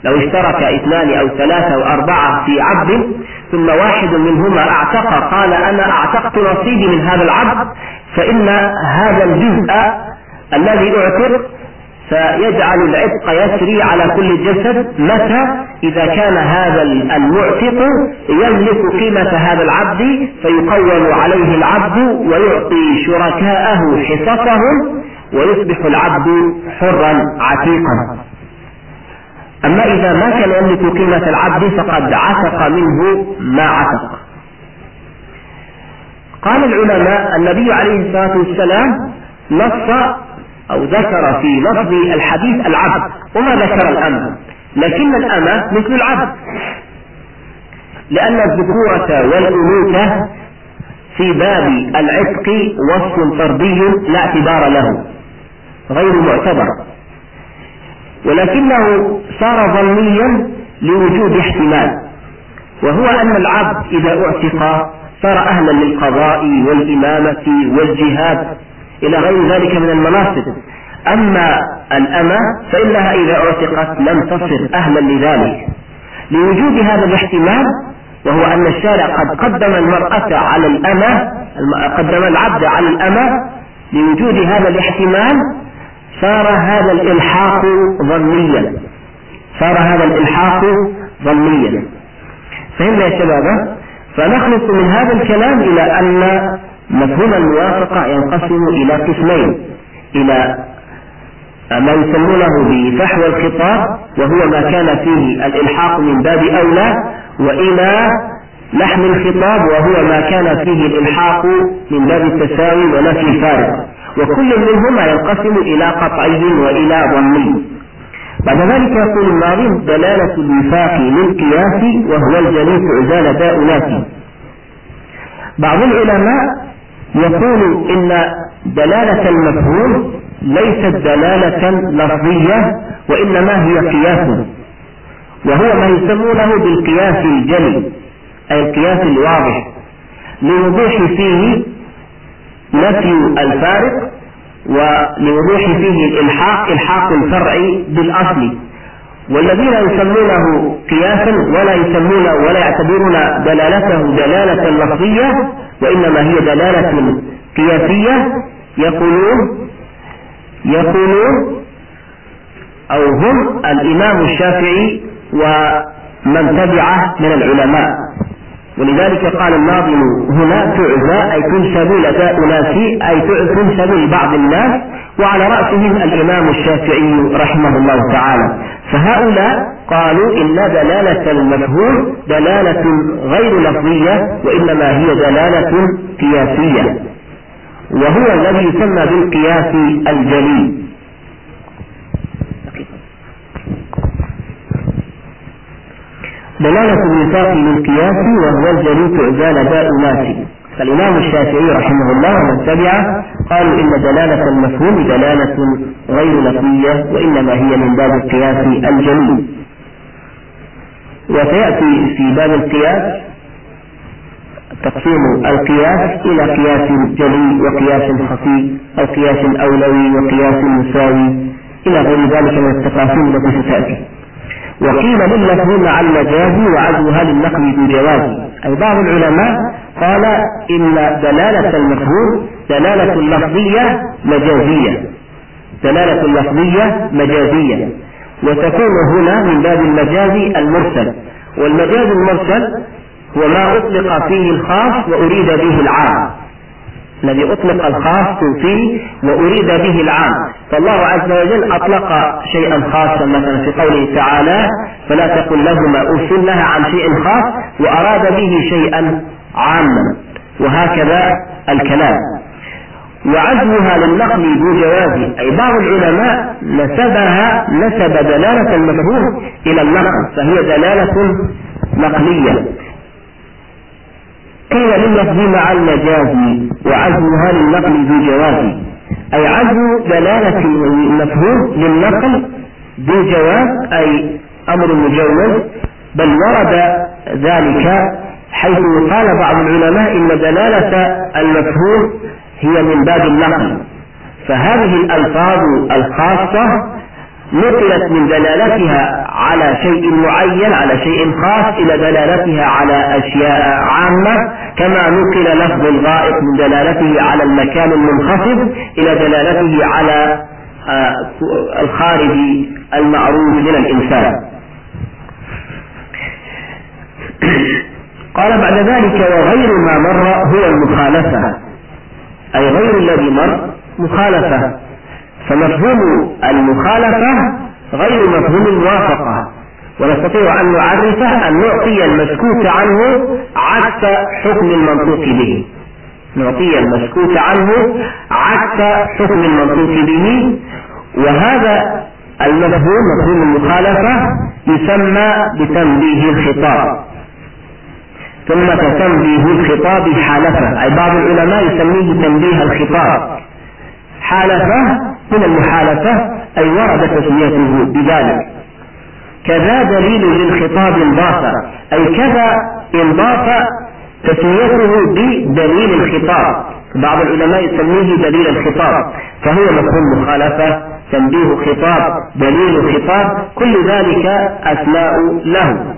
لو اشترك اثنان أو ثلاثة أو أربعة في عبد ثم واحد منهما اعتق قال أنا اعتقت نصيبي من هذا العبد فإن هذا الجزء الذي أعتق فيجعل العتق يسري على كل الجسد متى؟ إذا كان هذا المعتق يملك قيمة هذا العبد فيقوم عليه العبد ويعطي شركاءه حصصهم ويصبح العبد حرا عتيقا. أما إذا ما كان يملك قيمة العبد فقد عتق منه ما عتق. قال العلماء النبي عليه الصلاة والسلام نص أو ذكر في لفظ الحديث العبد وما ذكر الأمة لكن الأمة مثل العبد. لأن الذكورة والأنوثة في باب العتق وصف فردي لا اعتبار له غير معتبر. ولكنه صار ظنيا لوجود احتمال. وهو أن العبد إذا أعتق صار أهلا للقضاء والإمامة والجهاد إلى غير ذلك من المناصب. أما الأمة فإنها إذا أعتقت لم تصر أهلا لذلك. لوجود هذا الاحتمال وهو أن الشارع قد قدم المرأة على الأمة قدم العبد على الأمة لوجود هذا الاحتمال صار هذا الإلحاق ظنيا. صار هذا الإلحاق ظنيا. فهمنا يا شباب؟ فنخلص من هذا الكلام إلى أن مفهوم الموافقة ينقسم إلى قسمين. إلى ما يسمونه بفحوى الخطاب وهو ما كان فيه الإلحاق من باب أولى وإلى لحم الخطاب وهو ما كان فيه الإلحاق من باب التساوي ونفي الفارق. وكل منهما ينقسم إلى قطعي وإلى ظني بعد ذلك يقول الناظم دلالة الوفاق للقياس وهو الجليس عزال داؤلات بعض العلماء يقول إن دلالة المفهوم ليست دلالة لفظية وإنما هي قياس. وهو ما يسمونه بالقياس الجلي أي القياس الواضح لوضوح فيه نفي الفارق ولوضوح فيه الإلحاق إلحاق الفرع بالأصل. والذين يسمونه قياسا ولا يسمون ولا يعتبرون دلالته دلالة لفظية وإنما هي دلالة قياسية يقولون يقولون أو هم الإمام الشافعي ومن تبعه من العلماء. ولذلك قال الناظم هنا تعزى أي تنسب لدى أناس أي تنسب لبعض الناس وعلى رأسهم الإمام الشافعي رحمه الله تعالى. فهؤلاء قالوا إن دلالة المفهوم دلالة غير لفظية وإنما هي دلالة قياسية. وهو الذي يسمى بالقياس الجلي. دلالة الميثاق للقياس وهو الجلي تعزال داء ناسي فالإمام الشافعي رحمه الله ومن تبعه قالوا إن دلالة المفهوم دلالة غير لفظية وإنما هي من باب القياس الجلي. وسيأتي في باب القياس تقسيم القياس إلى قياس جلي وقياس خفي أو قياس أولوي وقياس مساوي. إلى غير ذلك من التقاسيم التي ستأتي. وقيل للفظ مع المجاز وعزوها للنقل بجواز أي بعض العلماء قال إن دلالة المفهوم دلالة لفظية مجازية. دلالة لفظية مجازية. وتكون هنا من باب المجاز المرسل. والمجاز المرسل هو ما أطلق فيه الخاص وأريد به العام. الذي أطلق الخاص فيه وأريد به العام. فالله عز وجل أطلق شيئا خاصا مثلا في قوله تعالى فلا تقل لهما أف عن شيء خاص وأراد به شيئا عاما. وهكذا الكلام. وعزمها للنقل بجواز أي بعض العلماء نسبها نسب دلالة المفهوم إلى النقل فهي دلالة نقلية. قيل لللفظ مع المجاز وعزمها للنقل ذو جواز. أي عزم دلالة المفهوم للنقل ذو جواز أي أمر مجوز. بل ورد ذلك حيث قال بعض العلماء إن دلالة المفهوم هي من باب النقل. فهذه الألفاظ الخاصة نقلت من دلالتها على شيء معين على شيء خاص إلى دلالتها على أشياء عامة. كما نقل لفظ الغائط من دلالته على المكان المنخفض إلى دلالته على آه، الخارج المعروف من الإنسان. قال بعد ذلك وغير ما مر هو المخالفة. أي غير الذي مر مخالفة. فمفهوم المخالفة غير مفهوم الموافقة. ونستطيع أن نعرف أن نعطي المسكوت عنه عكس حكم المنطوق به. نعطي المسكوت عنه عكس حكم المنطوق به. وهذا المفهوم مفهوم المخالفة يسمى بتنبيه الخطاب. ثم تنبيه الخطاب حالفة. أي بعض العلماء يسميه تنبيه الخطاب. حالفة من المحالفة أي ورد تسميته بذلك. كذا دليل للخطاب انضاف أي كذا انضاف تسميته بدليل الخطاب. بعض العلماء يسميه دليل الخطاب. فهو مفهوم مخالفة تنبيه خطاب دليل خطاب كل ذلك أسماء له.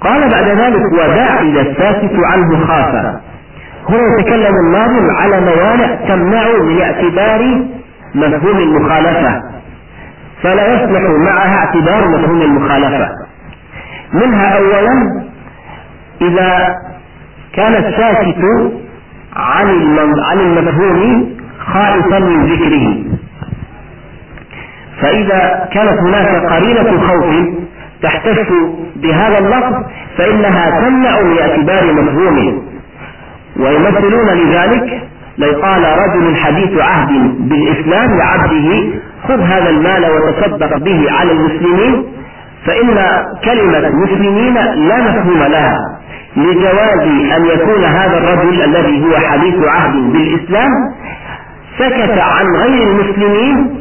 قال بعد ذلك إذا الساكت عنه خافا هنا يتكلم الناظم على موانع تمنع من اعتبار مفهوم المخالفة. فلا يصلح معها اعتبار مفهوم المخالفة. منها أولا إذا كان الساكت عن عن المفهوم خائفا من ذكره. فإذا كانت هناك قرينة خوف تحتف بهذا اللفظ فإنها تمنع من اعتبار مفهومه. ويمثلون لذلك لو قال رجل حديث عهد بالإسلام لعبده خذ هذا المال وتصدق به على المسلمين فإن كلمة مسلمين لا مفهوم لها. لجواز أن يكون هذا الرجل الذي هو حديث عهد بالإسلام سكت عن غير المسلمين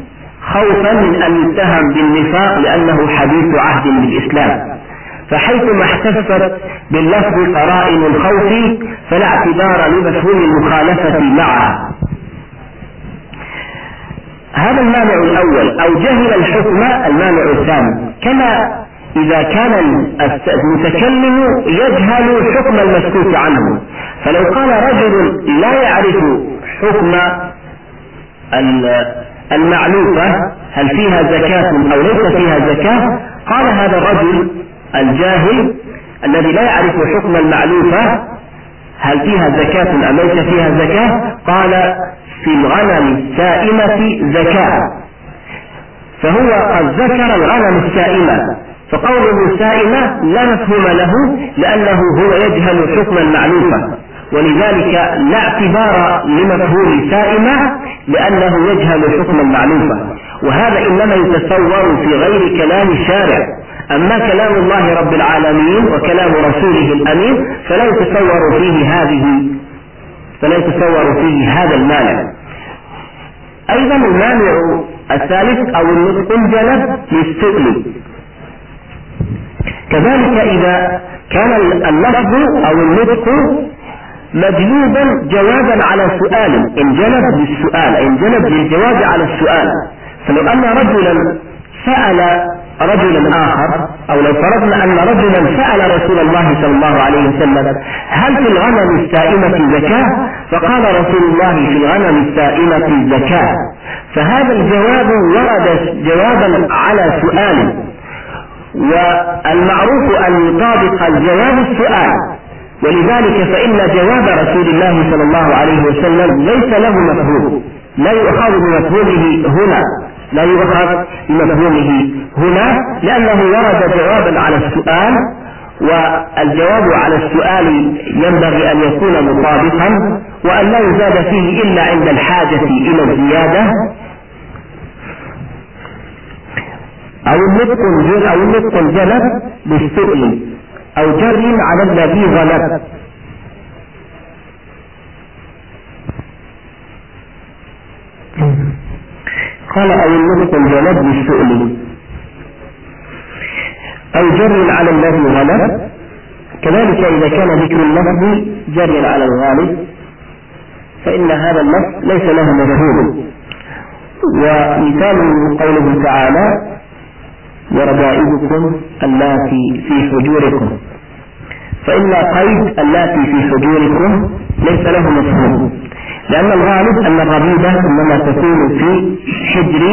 خوفا من أن يتهم بالنفاق لأنه حديث عهد بالإسلام. فحيثما احتفت باللفظ قرائن الخوف فلا اعتبار لمفهوم المخالفة معها هذا المانع الأول أو جهل الحكم المانع الثاني. كما إذا كان المتكلم يجهل حكم المسكوت عنه. فلو قال رجل لا يعرف حكم المعلوفة هل فيها زكاة أو ليس فيها زكاة؟ قال هذا الرجل الجاهل الذي لا يعرف حكم المعلوفة هل فيها زكاة أم ليس فيها زكاة؟ قال في الغنم السائمة زكاة. فهو قد ذكر الغنم السائمة فقوله سائمة لا مفهوم له لأنه هو يجهل حكم المعلوفة ولذلك لا اعتبار لمفهوم سائمة لأنه يجهل حكم المعلوفة وهذا إنما يتصور في غير كلام الشارع. أما كلام الله رب العالمين وكلام رسوله الأمين فلا يتصور فيه هذه فلا يتصور فيه هذا المانع. أيضا المانع الثالث أو النطق الجلب للسؤل. كذلك إذا كان اللفظ أو النطق مجلوبا جوابا على سؤال انجلب للسؤال انجلب للجواب على السؤال. فلو أن رجلا سأل رجلا آخر أو لو فرضنا أن رجلا سأل رسول الله صلى الله عليه وسلم هل في الغنم السائمة زكاة؟ فقال رسول الله في الغنم السائمة زكاة فهذا الجواب ورد جوابا على سؤال. والمعروف أن يطابق الجواب السؤال. ولذلك فإن جواب رسول الله صلى الله عليه وسلم ليس له مفهوم. لا يؤخذ بمفهومه هنا لا يؤخذ بمفهومه هنا لأنه ورد جوابا على السؤال والجواب على السؤال ينبغي أن يكون مطابقا وأن لا يزاد فيه إلا عند الحاجة إلى الزيادة. أو النطق أو النطق الجلب بالسؤل أو جر على الذي غلب. قال أو النطق الجلب بالسؤل أو جر على الذي غلب كذلك إذا كان ذكر اللفظ جر على الغالب فإن هذا اللفظ ليس له مفهوم. ومثال قوله تعالى وربائبكم اللاتي في حجوركم. فإن قيد اللاتي في حجوركم ليس له مفهوم لأن الغالب أن الربيبة إنما تكون في حجر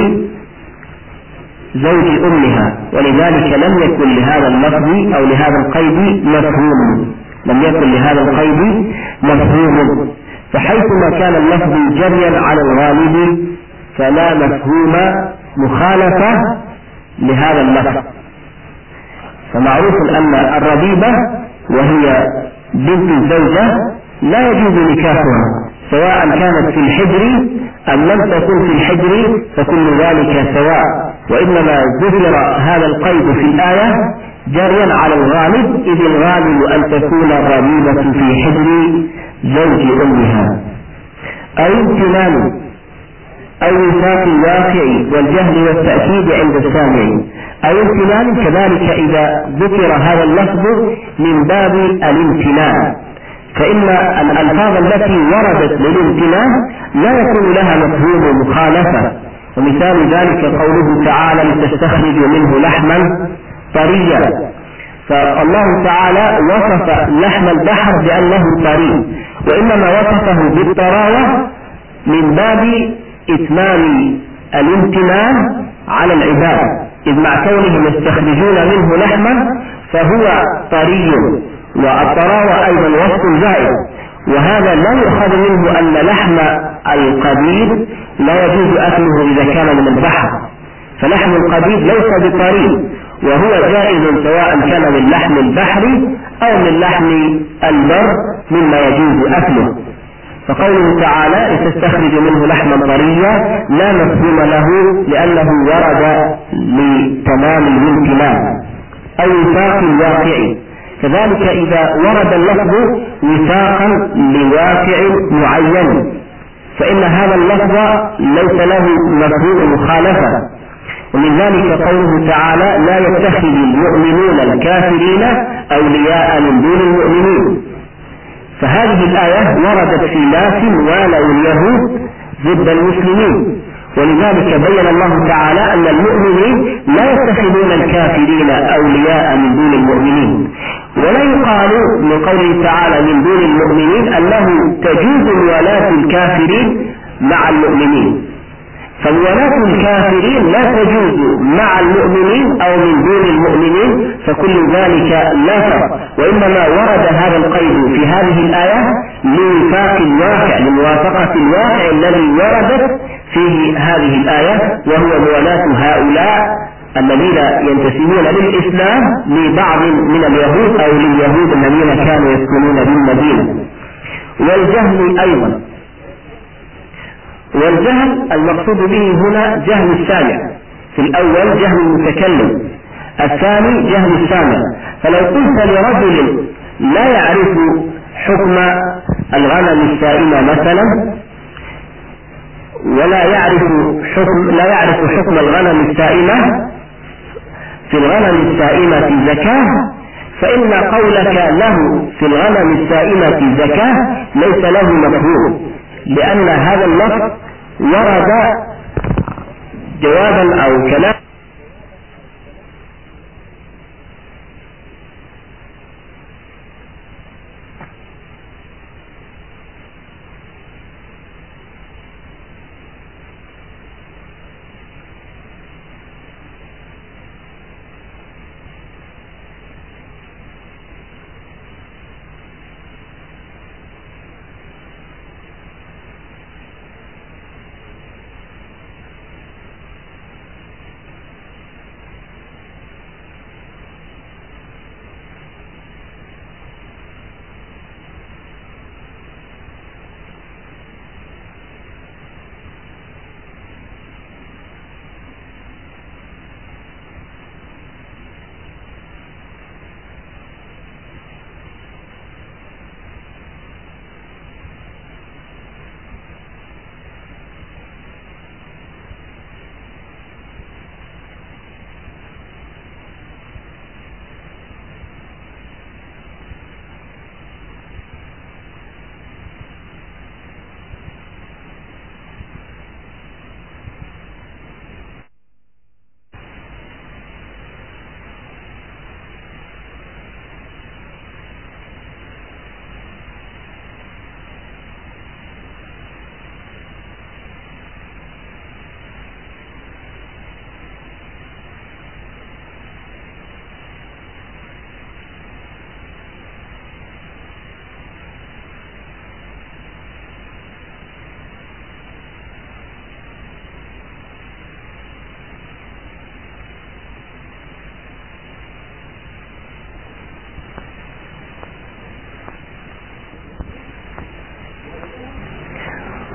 زوج أمها ولذلك لم يكن لهذا اللفظ أو لهذا القيد مفهوم. لم يكن لهذا القيد مفهوم. فحيثما كان اللفظ جريا على الغالب فلا مفهوم مخالفة لهذا اللفظ. فمعروف أن الربيبة وهي بنت الزوجة لا يجوز نكاحها سواء كانت في الحجر أم لم تكن في الحجر فكل ذلك سواء. وإنما ذكر هذا القيد في الآية جريا على الغالب إذ الغالب أن تكون الربيبة في حجر زوج أمها. أي امتنان أو وفاق الواقع والجهل والتأكيد عند السامع. أو امتنان كذلك إذا ذكر هذا اللفظ من باب الامتنان. فإن الألفاظ التي وردت للامتنان لا يكون لها مفهوم مخالفة. ومثال ذلك قوله تعالى لتستخرجوا منه لحما طريا. فالله تعالى وصف لحم البحر بأنه طري وإنما وصفه بالطراوة من باب إتمام الامتنان على العباد. إذ مع كونهم يستخرجون منه لحما فهو طري والطراوة أيضا وصف زائد. وهذا لا يؤخذ منه أن لحم القبيل لا يجوز أكله إذا كان من البحر. فلحم القبيل ليس بطري وهو جائز سواء كان من لحم البحر أو من لحم البر مما يجوز أكله. فقوله تعالى لتستخرج منه لحما طريا لا مفهوم له لأنه ورد لتمام الامتنان أو وفاق الواقع. كذلك إذا ورد اللفظ وفاقا لواقع معين فإن هذا اللفظ ليس له مفهوم مخالفة. ومن ذلك قوله تعالى لا يتخذ المؤمنون الكافرين أولياء من دون المؤمنين فهذه الآية وردت في ناس والوا اليهود ضد المسلمين. ولذلك بين الله تعالى أن المؤمنين لا يتخذون الكافرين أولياء من دون المؤمنين. ولا يقال من قوله تعالى من دون المؤمنين أنه تجوز ولاة الكافرين مع المؤمنين. فموالاة الكافرين لا تجوز مع المؤمنين أو من دون المؤمنين فكل ذلك لا فرق وإنما ورد هذا القيد في هذه الآية لوفاق الواقع لموافقة الواقع الذي وردت فيه هذه الآية وهو موالاة هؤلاء الذين ينتسبون للإسلام لبعض من اليهود أو لليهود الذين كانوا يسكنون بالمدينة. والجهل أيضا. والجهل المقصود به هنا جهل السامع. في الأول جهل المتكلم. الثاني جهل السامع. فلو قلت لرجل لا يعرف حكم الغنم السائمة مثلا ولا يعرف حكم لا يعرف حكم الغنم السائمة في الغنم السائمة زكاة فإن قولك له في الغنم السائمة زكاة ليس له مفهوم لأن هذا اللفظ ورد جوابا أو كلام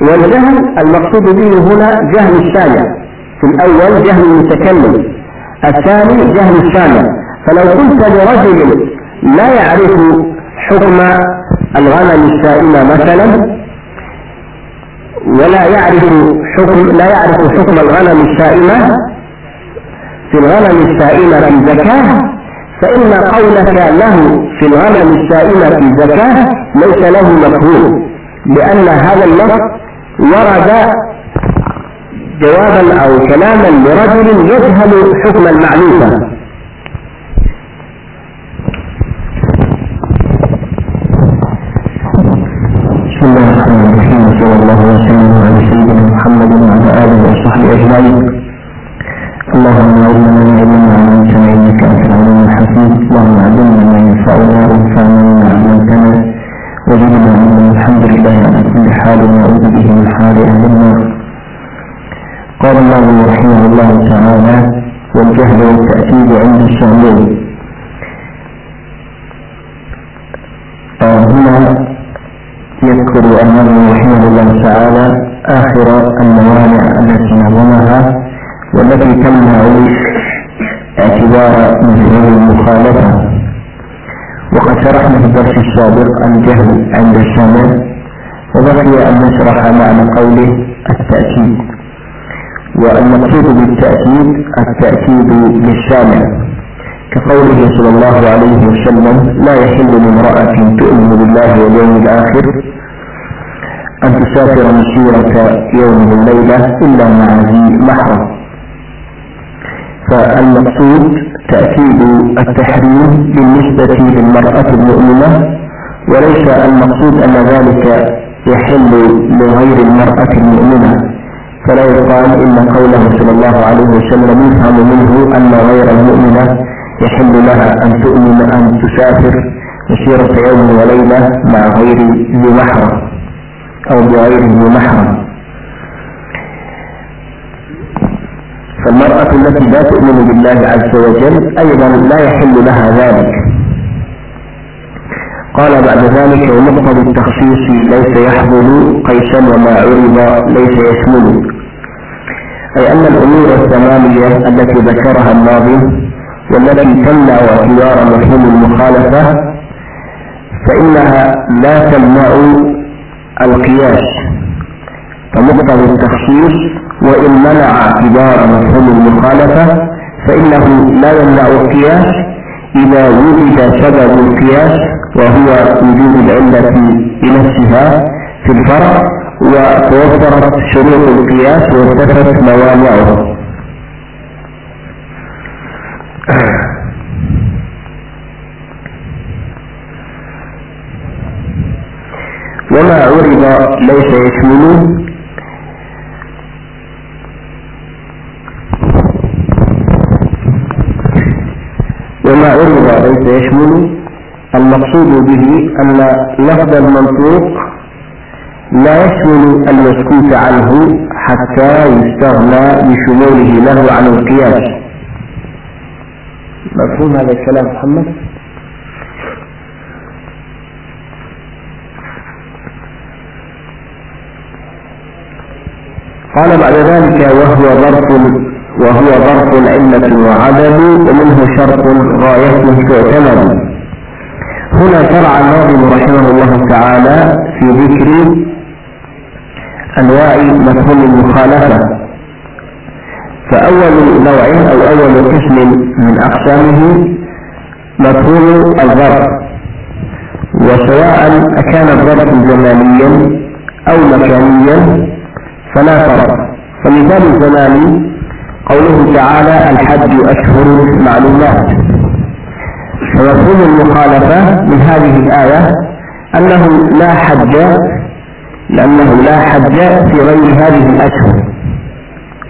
والجهل المقصود به هنا جهل السامع في الأول جهل المتكلم الثاني جهل السامع فلو قلت لرجل لا يعرف حكم الغنم السائمة مثلا ولا يعرف حكم لا يعرف حكم الغنم السائمة في الغنم السائمة في زكاة فإن قولك له في الغنم السائمة في زكاة ليس له مفهوم لأن هذا اللفظ ورد جوابا أو كلاما لرجل يجهل حكم المعلومة السابق الجهل عند السمع وبقي أن نشرح معنى قوله التأكيد. والمقصود بالتأكيد التأكيد للسامع كقوله صلى الله عليه وسلم لا يحل لامرأة تؤمن بالله واليوم الآخر أن تسافر مسيرة يوم الليلة إلا مع ذي محرم. فالمقصود تأكيد التحريم بالنسبة للمرأة المؤمنة وليس المقصود أن ذلك يحل لغير المرأة المؤمنة. فلا يقال إن قوله صلى الله عليه وسلم يفهم منه أن غير المؤمنة يحل لها أن تؤمن أن تسافر مسيرة يوم وليلة مع غير ذي محرم أو بغير ذي محرم. فالمرأة التي لا تؤمن بالله عز وجل أيضا لا يحل لها ذلك. قال بعد ذلك ومقتضى التخصيص ليس يحمل قيسا وما عرض ليس يشمل. أي أن الأمور الثمانية التي ذكرها الناظم والتي تمنع اعتبار مفهوم المخالفة فإنها لا تمنع القياس. فمقتضى التخصيص وإن منع اعتبار مفهوم المخالفة فإنه لا يمنع القياس إذا وجد سبب القياس وهو وجود العلة بنفسها في الفرع وتوفرت شروط القياس وانتفت موانعه. وما عرض ليس يشمل عرض ليس يشمل المقصود به أن لفظ المنطوق لا يشمل المسكوت عنه حتى يستغنى بشموله له عن القياس مفهوم هذا الكلام محمد؟ قال بعد ذلك وهو ظرف وهو ظرف العلة وعدم ومنه شرط غايته تعتمد هنا شرع الناظم رحمه الله تعالى في ذكر أنواع مفهوم المخالفة. فأول نوع أو أول قسم من أقسامه مفهوم الظرف وسواء أكان الظرف زمانيا أو مكانيا فلا فرق. فمثال الزمان قوله تعالى الحج أشهر معلومات ومفهوم المخالفة من هذه الآية أنه لا حج لأنه لا حج في غير هذه الأشهر.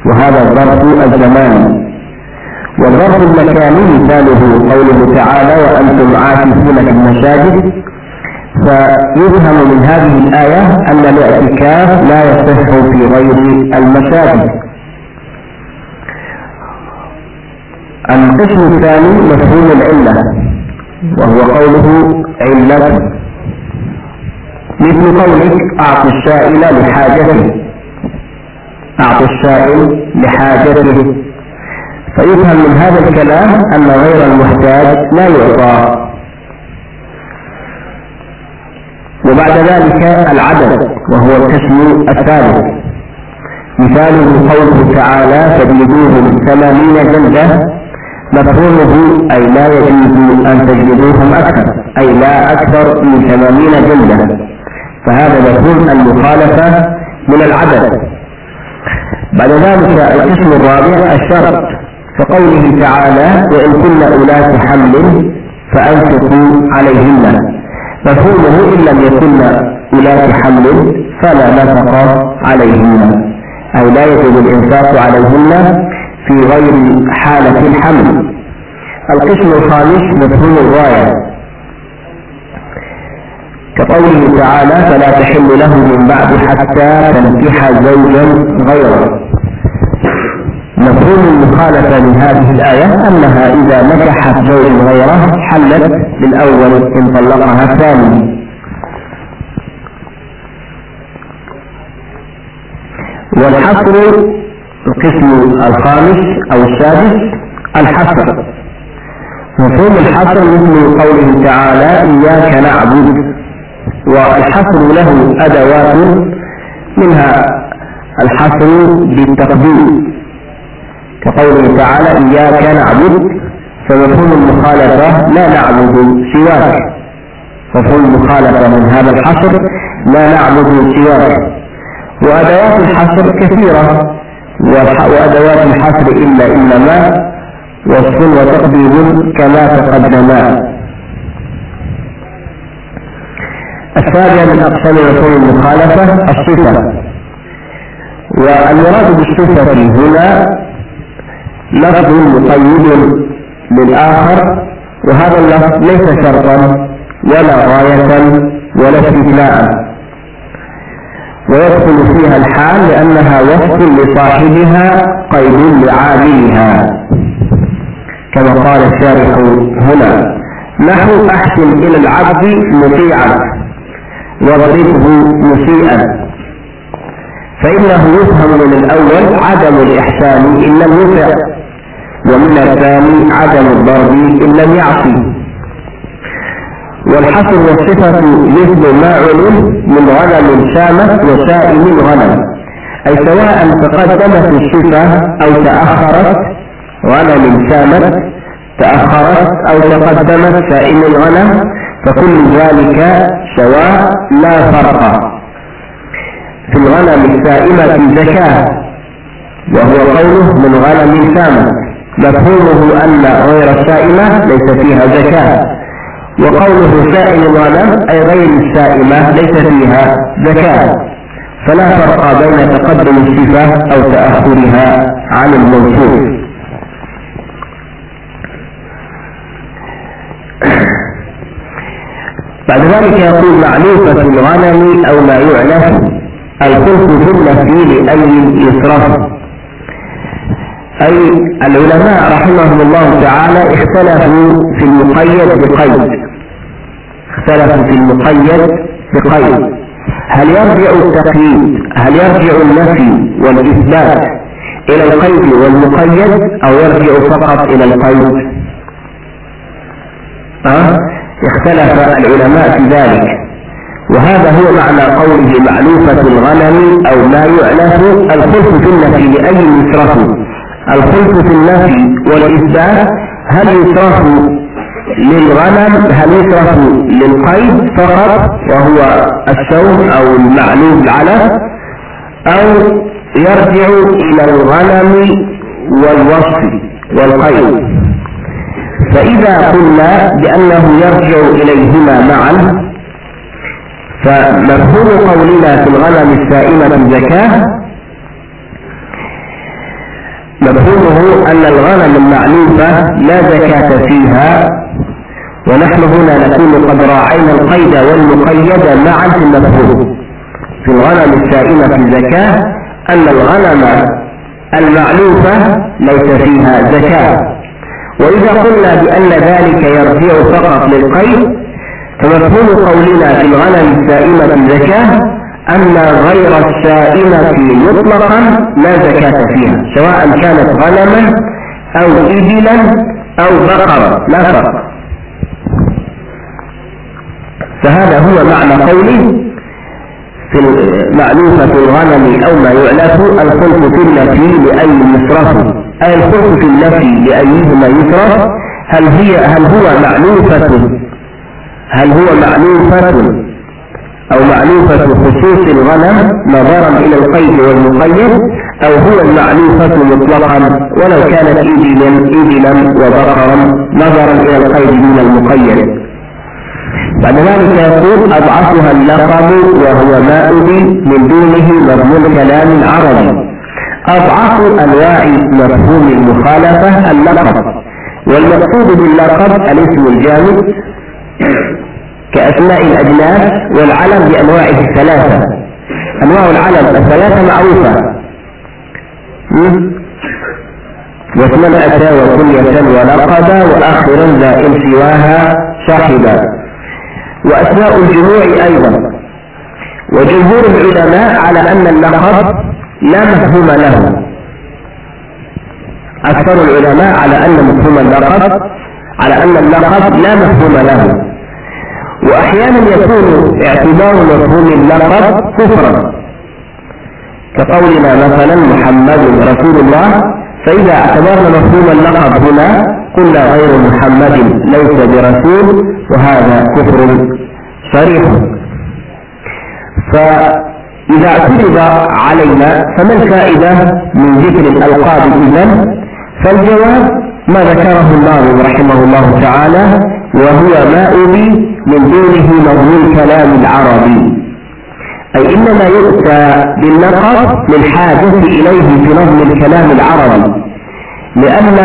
وهذا الظرف الزماني والظرف المكاني مثاله قوله تعالى وأنتم عاكفون في المساجد. فيفهم من هذه الآية أن الاعتكاف لا يصح في غير المساجد. القسم الثاني مفهوم العلة وهو قوله علة. مثل قولك أعط السائل لحاجته. أعط السائل لحاجته. فيفهم من هذا الكلام أن غير المحتاج لا يعطى. وبعد ذلك العدد وهو القسم الثالث. مثاله قوله تعالى فبيدوهم ثمانين جلدة مفهومه أي لا يجوز أن تجلدوهم أكثر أي لا أكثر من ثمانين جلدة. فهذا مفهوم المخالفة من العدد. بعد ذلك القسم الرابع الشرط. كقوله تعالى وإن كن أولاة حمل فأنفقوا عليهن مفهومه إن لم يكن أولاة حمل فلا نفقة عليهن. أو لا يجوز الإنفاق عليهن في غير حالة الحمل. القسم الخامس مفهوم الغاية. كقوله تعالى فلا تحل له من بعد حتى تنكح زوجا غيره. مفهوم المخالفة من هذه الآية أنها إذا نكحت زوج غيره حلت للأول إن طلقها الثاني. والحصر القسم الخامس أو السادس الحصر مفهوم الحصر مثل قوله تعالى إياك نعبد والحصر له أدوات منها الحصر بالتقدير. كقوله تعالى إياك نعبد فمفهوم المخالفة لا نعبد سواك. مفهوم المخالفة من هذا الحصر لا نعبد سواك. وأدوات الحصر كثيرة. وأدوات الحصر إلا إنما وصف وتقدير كما تقدما السابع من أقسام مفهوم المخالفة الصفة. والمراد بالصفة هنا لفظ مقيد للآخر وهذا اللفظ ليس شرطا ولا غاية ولا استثناء. ويدخل فيها الحال لأنها وصف لصاحبها قيد لعاملها. كما قال الشارح هنا نحو أحسن إلى العبد مطيعا واضربه مسيئا. فإنه يفهم من الأول عدم الإحسان إن لم يطع ومن الثاني عدم الضرب إن لم يعصي. والحصر والصفة مثل ما علم من غنم سامت وسائم غنم. أي سواء تقدمت الصفة أو تأخرت غنم سامت تأخرت أو تقدمت سائم الغنم فكل ذلك سواء لا فرق. في الغنم السائمة زكاة وهو قوله من غنم سامت مفهومه أن غير السائمة ليس فيها زكاة. وقوله سائل الغنم أي غير السائمة ليس فيها زكاة. فلا فرق بين تقدم الصفة أو تأخرها عن الموصوف بعد ذلك يقول معلوفة الغنم أو ما يعلف الخلق في لأي يصرف. أي العلماء رحمهم الله تعالى اختلفوا في المقيد بقيد. اختلفوا في المقيد بقيد. هل يرجع التقييد؟ هل يرجع النفي والإثبات إلى القيد والمقيد أو يرجع فقط إلى القيد؟ أه؟ اختلف العلماء في ذلك. وهذا هو معنى قوله معلوفة الغنم أو ما يعلف الخلف في النفي لأي يصرف. الخلف في النفي والإثبات هل يصرف للغنم هل يصرف للقيد فقط وهو السوم أو المعلوم العلف أو يرجع إلى الغنم والوصف والقيد. فإذا قلنا بأنه يرجع إليهما معا فمفهوم قولنا في الغنم السائمة زكاة مفهومه أن الغنم المعلوفة لا زكاة فيها ونحن هنا نكون قد راعينا القيد والمقيد معا في المفهوم في الغنم السائمة في الزكاة أن الغنم المعلوفة ليس فيها زكاة. وإذا قلنا بأن ذلك يرجع فقط للقيد فمفهوم قولنا في الغنم السائمة في الزكاة أن غير السائمة مطلقا لا زكاة فيها سواء كانت غنما أو إبلا أو بقرة لا فرق. فهذا هو معنى قوله في معلوفة الغنم أو ما يعلف الخلف في النفي لأي يصرف. أي الخلف في النفي لأيهما يصرف؟ هل هي هل هو معلوفة هل هو معلوفة أو معلوفة خصوص الغنم نظرا إلى القيد والمقيد أو هو المعلوفة مطلقا ولو كانت إبلا إبلا وبقرا نظرا إلى القيد من المقيد؟ بعد ذلك يقول أضعفها اللقب وهو ما أبي من دونه مضمون كلام عربي. أضعف أنواع مفهوم المخالفة اللقب. والمقصود باللقب الاسم الجامد كأسماء الأجناس والعلم بأنواعه الثلاثة. أنواع العلم الثلاثة معروفة. واسم أتى وكلية ولقبا وآخرا ذا إن سواها صاحبا. وأسماء الجموع أيضا. وجمهور العلماء على أن اللقب لا مفهوم له. أكثر العلماء على أن مفهوم اللقب على أن اللقب لا مفهوم له. وأحيانا يكون اعتبار مفهوم اللقب كفرا. كقولنا مثلا محمد رسول الله فإذا اعتبرنا مفهوم اللقب هنا قلنا غير محمد ليس برسول وهذا كفر صريح. فإذا اعترض علينا فما الفائدة من ذكر الألقاب إذا فالجواب ما ذكره الناظم رحمه الله تعالى وهو ما أبي من دونه مضمون كلام العربي. أي إنما يؤتى باللقب للحاجة إليه في نظم الكلام العربي لأن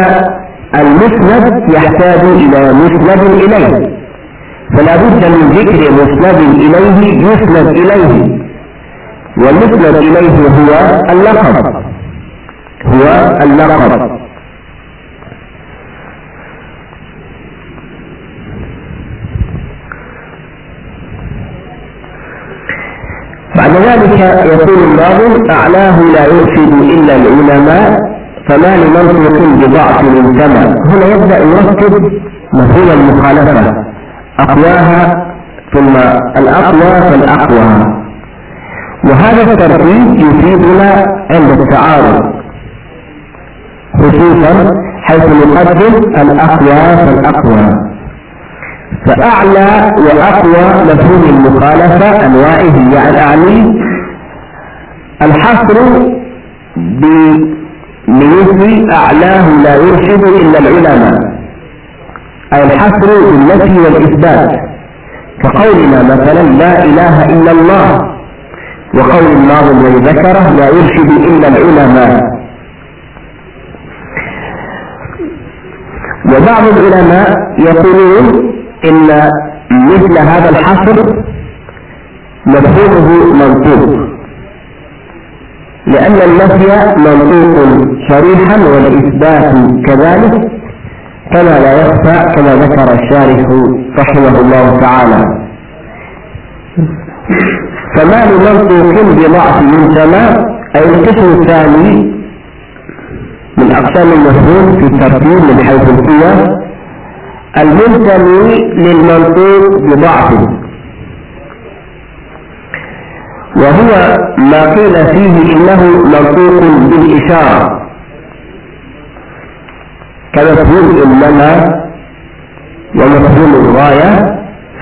المسند يحتاج إلى مسند إليه. فلا بد من ذكر مسند إليه يسند إليه. والمسند إليه هو اللقب. هو اللقب. بعد ذلك يقول الناظم أعلاه لا يرشد إلا العلماء فما لمنطق بضعف من سما هنا يبدأ يرتب مفهوم المخالفة. أقواها ثم الأقوى فالأقوى. وهذا الترتيب يفيدنا عند التعارض. خصوصا حيث نقدم الأقوى فالأقوى. فأعلى وأقوى مفهوم المخالفة أنواعه. يعني الحصر بمثل أعلاه لا يرشد إلا العلماء. أي الحصر بالنفي والإثبات. كقولنا مثلا لا إله إلا الله. وقول الناظم الذي ذكره لا يرشد إلا العلماء. وبعض العلماء يقولون إن مثل هذا الحصر مفهومه منطوق. لأن النفي منطوق صريحا والإثبات كذلك كما لا يخفى كما ذكر الشارح رحمه الله تعالى. فما لمنطوق بضعف سماء أي القسم الثاني من أقسام المفهوم في الترتيب من حيث القوة المنتمي للمنطوق بضعفه وهو ما قيل فيه إنه منطوق بالإشارة. كمفهوم إنما ومفهوم الغاية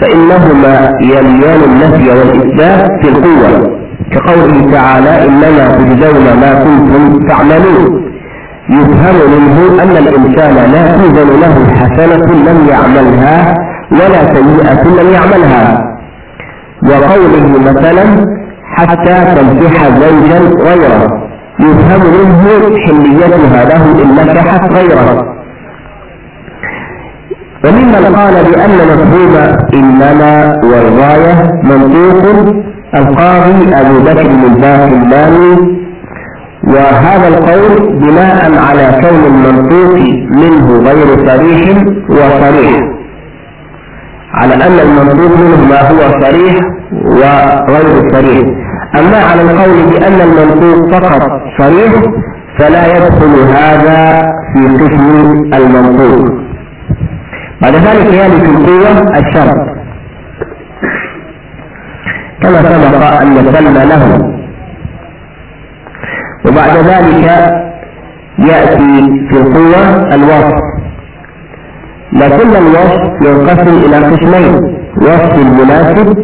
فإنهما يليان النفي والإثبات في القوة. كقوله تعالى إنما تجزون ما كنتم تعملون. يفهم منه أن الإنسان لا توزن له حسنة لم يعملها ولا سيئة لم يعملها. وقوله مثلا حتى تنكح زوجا غيره. يفهم منه حليتها له إن نكحت غيره. وممن قال بأن مفهوم إنما والغاية منطوق. القاضي أبو بكر بن الباني. وهذا القول بناء على كون المنطوق منه غير صريح وصريح. على أن المنطوق منه ما هو صريح وغير صريح. أما على القول بأن المنطوق فقط صريح فلا يدخل هذا في قسم المنطوق بعد ذلك يعني في القوة الشرط. كما سبق أن مثلنا له. وبعد ذلك يأتي في القوة الوصف لكن الوصف ينقسم إلى قسمين وصف مناسب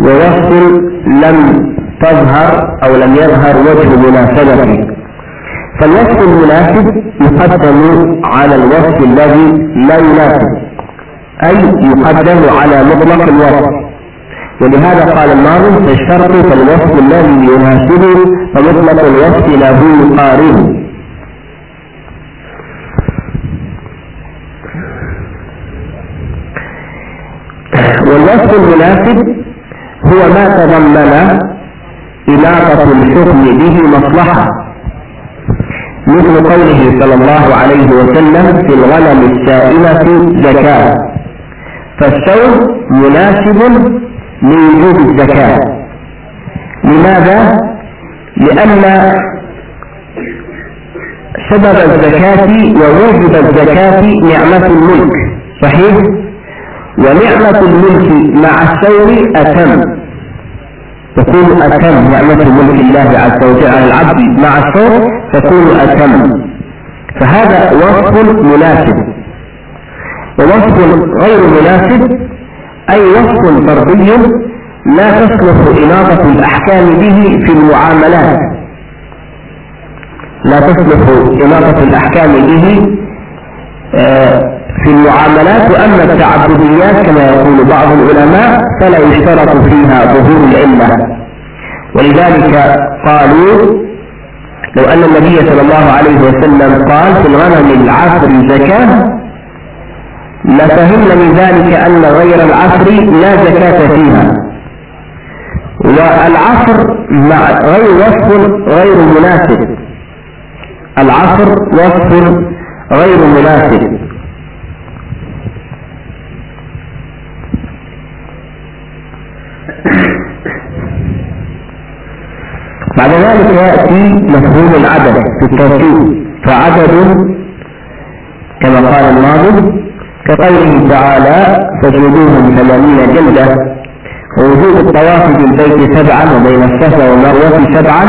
ووصف لم تظهر أو لم يظهر وجه مناسبته فالوصف المناسب يقدم على الوصف الذي لا يناسب أي يقدم على مطلق الوصف. ولهذا قال الناظم فالشرط فالوصف الذي يناسبه فمطلق الوصف له يقارن والوصف المناسب هو ما تضمن إناقة الحكم به مصلحة مثل قوله صلى الله عليه وسلم في الغنم السائلة زكاة فالشوم مناسب لوجوب الزكاة لماذا؟ لأن سبب الزكاة ووجب الزكاة نعمة الملك صحيح؟ ونعمة الملك مع الثور أتم. تكون أتم نعمة ملك الله عز وجل على العبد مع الصوت تكون أتم. فهذا وصف مناسب. ووصف غير مناسب أي وصف فردي لا تصلح إناضة الأحكام به في المعاملات. لا تصلح إناضة الأحكام به آه، في المعاملات وأما التعبديات كما يقول بعض العلماء فلا يشترط فيها ظهور العلة. ولذلك قالوا لو أن النبي صلى الله عليه وسلم قال في الغنم العصر زكاة لفهمنا من ذلك أن غير العصر لا زكاة فيها. والعصر مع غير وصف غير مناسب. العصر وصف غير مناسب. بعد ذلك يأتي مفهوم العدد في التوحيد فعدد كما قال الماضي كقوله تعالى فجلدوهم ثمانين جلدة. ووجود الطواف بالبيت سبعا وبين الصفا والمروة سبعا.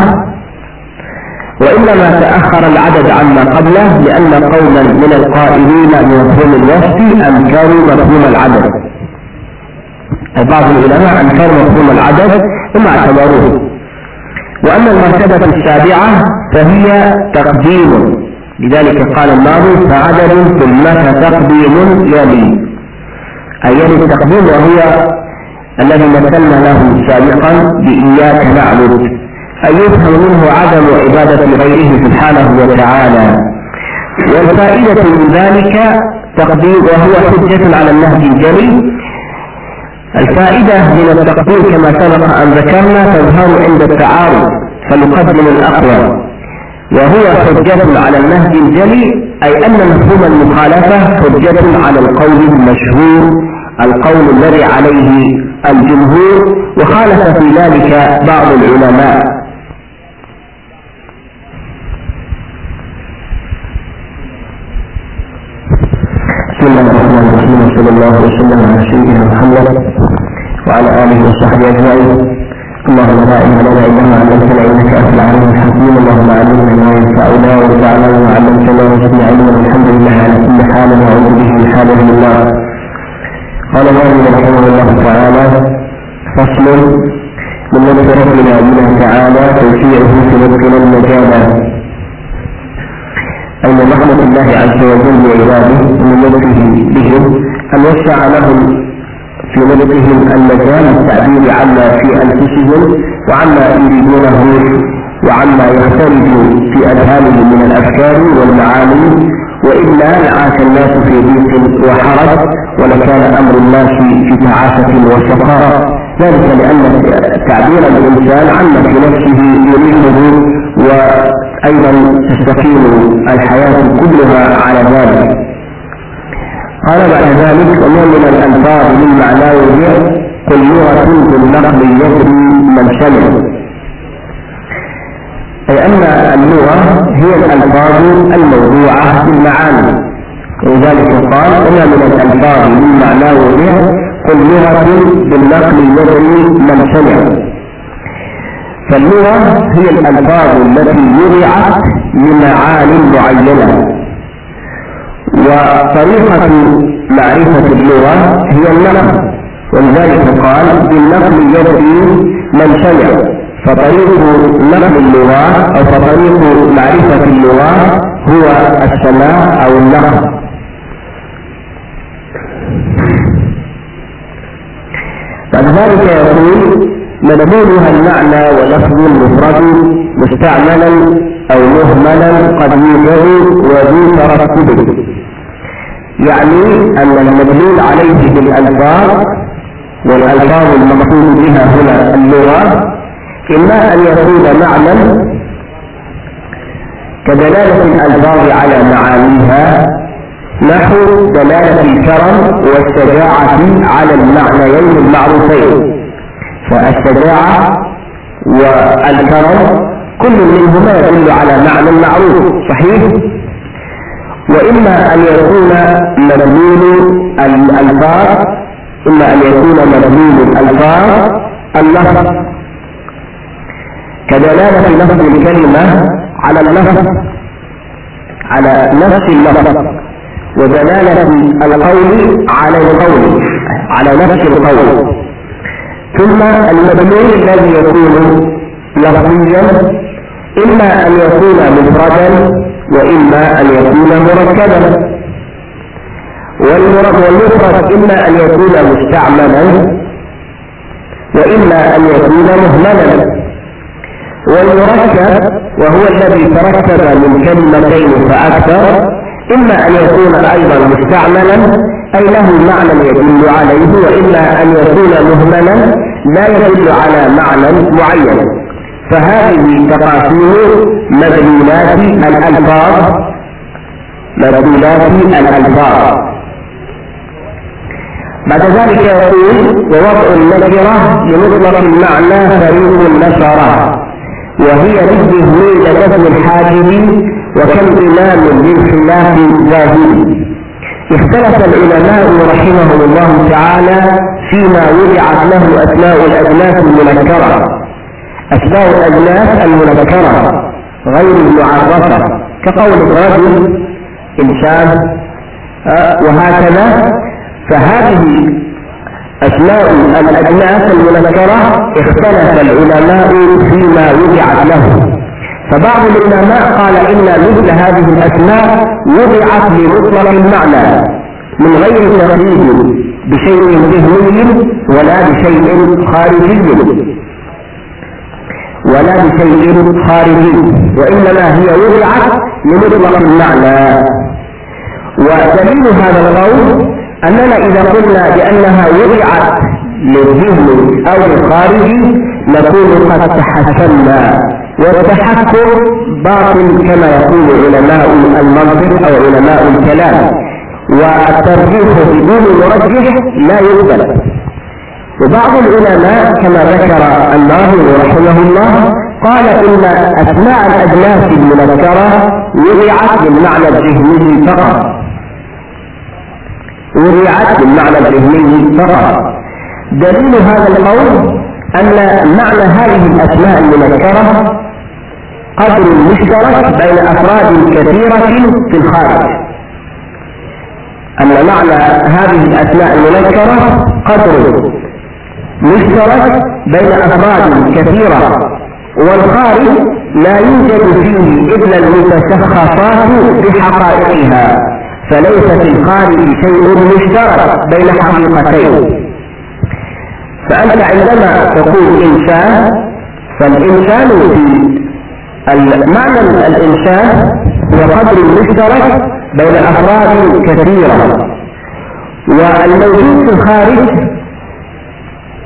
وإنما تأخر العدد عما قبله لأن قوما من القائلين بمفهوم الوصف أنكروا مفهوم العدد. بعض العلماء أنكروا مفهوم العدد ثم اعتبروه. وأما المرتبة السابعة فهي تقديم. لذلك قال الماضي فعدد ثم تقديم يلي أي يلي التقديم وهو الذي مثلنا له سابقا بإياك نعبد. أي يفهم منه عدم عبادة غيره سبحانه وتعالى. والفائدة من ذلك تقديم وهو حجة على النهج الجلي الفائدة من التقدير كما سبق أن ذكرنا تظهر عند التعارض فنقدم الأقوى. وهو حجة على النهج الجلي أي أن مفهوم المخالفة حجة على القول المشهور القول الذي عليه الجمهور وخالف في ذلك بعض العلماء. بسم الله الرحمن الرحيم وصلى الله وسلم على سيدنا محمد. وعلى آله وصحبه أجمعين. اللهم لا علم لنا إلا ما علمتنا إنك أنت العليم الحكيم. اللهم علمنا ما ينفعنا وانفعنا بما علمتنا وزدنا علما. الحمد لله على كل حال ونعوذ به من حال الله قال الله رحمه الله تعالى فصل من نصر ربنا بنا تعالى توسيعه في نطقنا المجالا أن رحمة الله عز وجل لعباده من ملكه بهم أن وسع لهم في ملكهم المجال التعبير عما في أنفسهم وعما يريدونه وعما يختلف في أذهانهم من الأفكار والمعاني وإلا لعاش الناس في ضيق وحرج ولكان أمر الناس في تعاسة وشقاء. ذلك لأن تعبير الإنسان عما في نفسه يريده وأيضا تستقيم الحياة كلها على ذلك. قال بعد ذلك ومن من الألفاظ من معناه قل لغة بالنقل يجري من سمع أي أن اللغة هي الألفاظ الموضوعة بالمعاني ولذلك قال وما من الألفاظ من معناه قل لغة بالنقل يجري من سمع فاللغة هي الألفاظ التي وضعت لمعان معينة. وطريقة معرفة اللغة هي النقل ولذلك قال بالنقل يدري من سمع فطريق نقل اللغة أو فطريق معرفة اللغة هو السماع أو النقل بعد ذلك يقول مدلولها المعنى ولفظ مفرد مستعملا أو مهملا قد يوجد وذو ترتب. يعني أن المدلول عليه بالألفاظ والألفاظ المقصود بها هنا اللغة إما أن يكون معنى كدلالة الألفاظ على معانيها نحو دلالة الكرم والشجاعة على المعنيين المعروفين والشجاعة والكرم كل منهما يدل على معنى معروف صحيح؟ وإما أن يكون مدلول الألفاظ إما أن يكون مدلول الألفاظ اللفظ. كدلالة لفظ الكلمة على اللفظ على نفس اللفظ. ودلالة القول على القول على نفس القول. ثم المدلول الذي يكون لفظيا إما أن يكون مفردا وإما أن يكون مركبا. والمفرد إما أن يكون مستعملا وإما أن يكون مهملا. والمركب وهو الذي تركب من كلمتين فأكثر إما أن يكون أيضا مستعملا أي له معنى يدل عليه وإما أن يكون مهملا لا يدل على معنى معين. فهذه تقاسيم مدلولات الألفاظ. مدلولات الألفاظ. بعد ذلك يقول ووضع النكرة لمطلق المعنى فريق النشرة وهي للذهني لكسب الحاجب إمام للخلاف ظاهر. اختلف العلماء رحمهم الله تعالى فيما وضعت له أسماء الأجناس المنكرة أسماء الأجناس المنكرة غير المعرفة كقول الرجل إنسان آه، وهكذا. فهذه أسماء الأجناس المنكرة اختلف العلماء فيما وضعت له. فبعض العلماء قال إن مثل هذه الأسماء وضعت لمطلق المعنى من غير تقييد بشيء ذهني ولا بشيء خارجي. ولا بشيء خارجي وإنما هي وضعت لمطلق المعنى. ودليل هذا القول أننا إذا قلنا بأنها وضعت للذهن أو الخارج نكون قد تحكمنا. والتحكم باطل كما يقول علماء المنطق أو علماء الكلام. والترجيح بدون مرجح لا يقبل. وبعض العلماء كما ذكر الناظر رحمه الله قال إن أسماء الأجناس المنكرة وضعت بالمعنى الذهني فقط. وضعت بالمعنى الذهني فقط. دليل هذا القول أن معنى هذه الأسماء المنكرة قدر مشترك بين أفراد كثيرة في الخارج. أن معنى هذه الأسماء المنكرة قدر. مشترك بين أفراد كثيرة والخارج لا يوجد فيه إلا المتشخصات بحقائقها فليس في الخارج شيء مشترك بين حقيقتين. فأنت عندما تقول إنسان فالإنسان في المعنى الإنسان هو قدر مشترك بين أفراد كثيرة والموجود في الخارج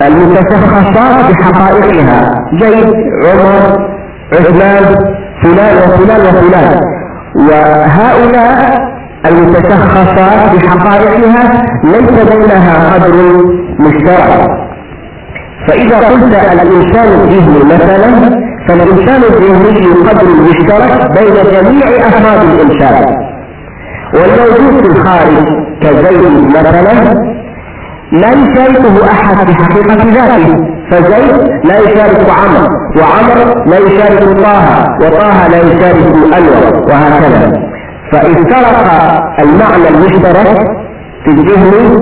المتشخصات بحقائقها. زيد عمر عثمان فلان وفلان وفلان. وهؤلاء المتشخصات بحقائقها ليس بينها قدر مشترك. فإذا قلت الإنسان الذهني مثلا فالإنسان الذهني قدر مشترك بين جميع أفراد الإنسان. والموجود في الخارج كزيد مثلا لا يشاركه أحد في حقيقة ذاته. فزيد لا يشارك عمر وعمر لا يشارك طه وطه لا يشارك أنور وهكذا. فافترق المعنى المشترك في الذهن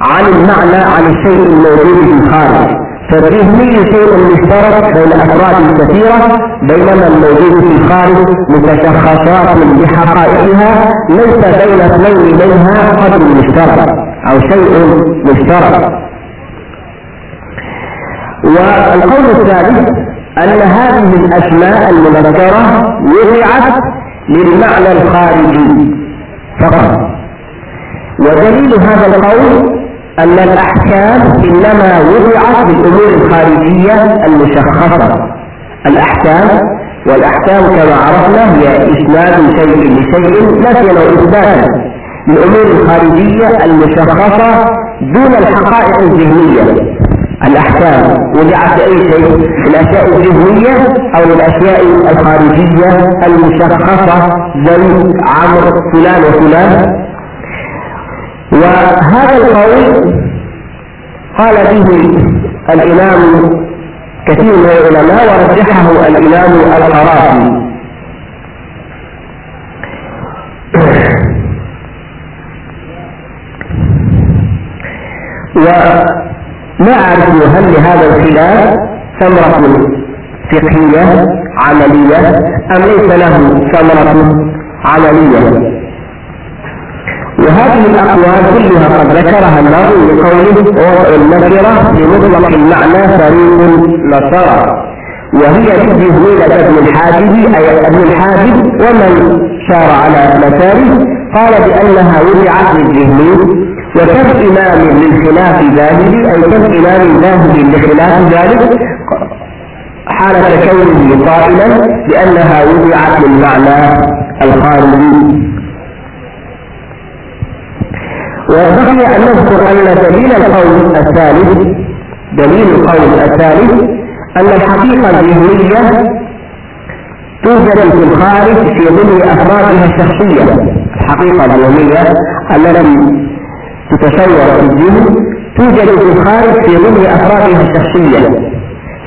عن المعنى عن الشيء الموجود في الخارج. فالذهني شيء مشترك بين أفراد كثيرة بينما الموجود في الخارج متشخصات بحقائقها ليس بين اثنين منها قدر مشترك أو شيء مشترك. والقول الثالث أن هذه الأسماء المذكرة وضعت للمعنى الخارجي فقط. ودليل هذا القول أن الأحكام إنما وضعت بالأمور الخارجية المشخصة. الأحكام والأحكام كما عرفنا هي إسناد شيء لشيء أو إثباتا الأمور الخارجية المشخصة دون الحقائق الذهنية. الأحكام وضعت أي شيء؟ الأشياء الذهنية أو الأشياء الخارجية المشخصة زي عمرو فلان وفلان. وهذا القول قال به الإمام كثير من العلماء ورجحه الإمام القرافي وما أعرف هل لهذا الخلاف ثمرة فقهية عملية أم ليس له ثمرة عملية؟ وهذه الأقوال كلها قد ذكرها الناظم بقوله النكرة في مطلق المعنى فريق نصارى وهي للجهمية ابن الحاجب أي ابن الحاجب ومن سار على مساره؟ قال بأنها وضعت للجهمي وكم إمام للخلاف ذلك أي كم إمام ذاهب لخلاف ذلك حالة كونه قائلا بأنها وضعت للمعنى الخارجي. وبقي أن نذكر أن دليل القول الثالث دليل القول الثالث أن الحقيقة الذهنية توجد في الخارج في ضمن أفرادها الشخصية. الحقيقة الذهنية التي تتصور في الذهن توجد في الخارج في ضمن أفرادها الشخصية.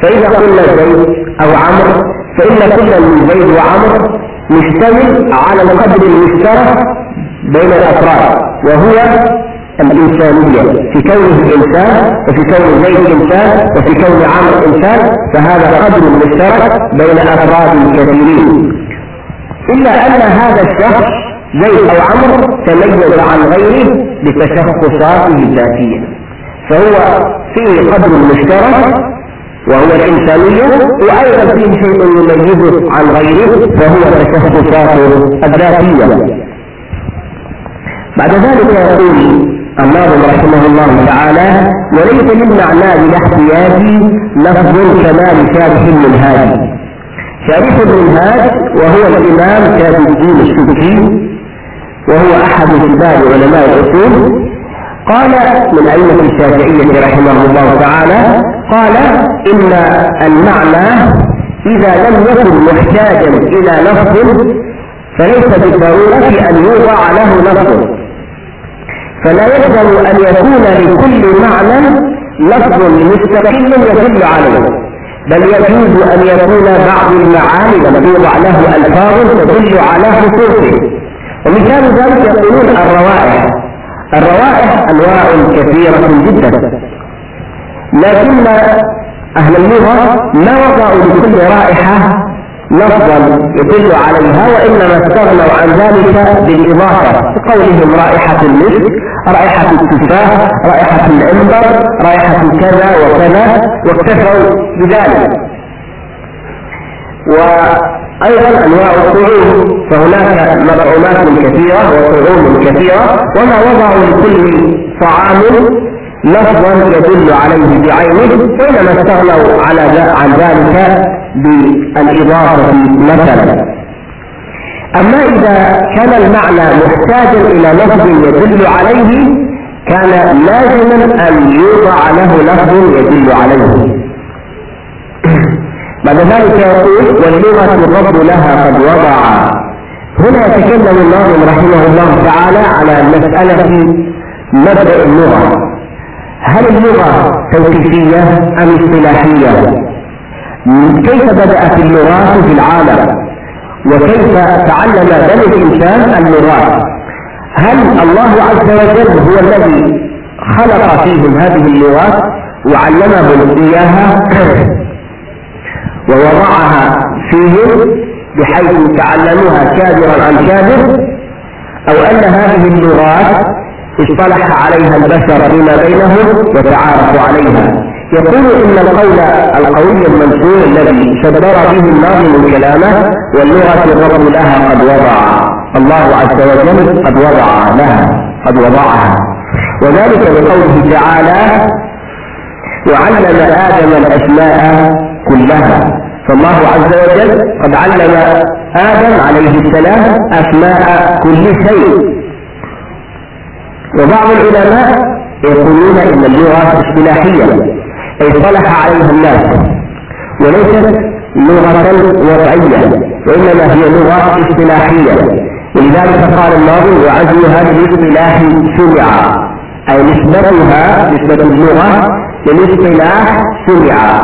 فإذا قلنا زيد أو عمرو فإن كل من زيد وعمرو مشتمل على القدر المشترك بين الأفراد وهو الإنسانية. في كونه إنسان وفي كون زيد إنسان وفي كون عمرو إنسان فهذا قدر مشترك بين أفراد كثيرين. إلا أن هذا الشخص زيد أو عمرو تميز عن غيره بتشخصاته الذاتية. فهو فيه قدر مشترك وهو الإنسانية وأيضا فيه شيء يميزه عن غيره وهو تشخصاته الذاتية. بعد ذلك يقول الناظم رحمه الله تعالى وليس للمعنى بلا احتياج لفظ كما لشارح المنهاج. شارح المنهاج وهو الإمام كاتب الدين السبكي وهو أحد كبار علماء الأصول. قال من أئمة الشافعية رحمه الله تعالى قال إن المعنى إذا لم يكن محتاجا إلى لفظ فليس بالضرورة أن يوضع له لفظ. فلا يقدر أن يكون لكل معنى لفظ مستقل يدل عليه بل يجوز أن يكون بعض المعاني لم يوضع له ألفاظ تدل على خصوصه. ومثال ذلك يقولون الروائح. الروائح أنواع كثيرة جدا. لكن أهل اللغة ما وضعوا لكل رائحة لفظا يدل عليها وإنما استغنوا عن ذلك بالإضافة بقولهم رائحة المسك رائحة التفاح رائحة العنبر رائحة كذا وكذا واكتفوا بذلك. وأيضا أنواع الطعوم فهناك مطعومات كثيرة وطعوم كثيرة وما وضعوا لكل طعام لفظا يدل عليه بعينه وإنما استغنوا على عن ذلك بالإضافة مثلا. أما إذا كان المعنى محتاجا إلى لفظ يدل عليه كان لازما أن يوضع له لفظ يدل عليه. بعد ذلك يقول واللغة الرب لها قد وضع. هنا يتكلم الناظم رحمه الله تعالى على مسألة مبدأ اللغة. هل اللغة توقيفية أم اصطلاحية؟ كيف بدأت اللغات في العالم؟ وكيف تعلم بني الإنسان اللغات؟ هل الله عز وجل هو الذي خلق فيهم هذه اللغات وعلمهم إياها ووضعها فيهم بحيث تعلموها كابرا عن كابر أو أن هذه اللغات اصطلح عليها البشر فيما بينهم وتعارفوا عليها يقول إن القول القوي المنشور الذي شدر به الناظم كلامه واللغة الرب لها قد وضع. الله عز وجل قد وضع لها قد وضعها. وذلك بقوله تعالى وعلم آدم الأسماء كلها فالله عز وجل قد علم آدم عليه السلام أسماء كل شيء. وبعض العلماء يقولون إن اللغة اصطلاحية. أي صلح عليها الناس. وليست لغة وضعيه وإنما هي لغة اصطلاحية. ولذلك قال الناظم وعزمها للاصطلاح سمع أي نسبتها نسبة اللغة للاصطلاح سمع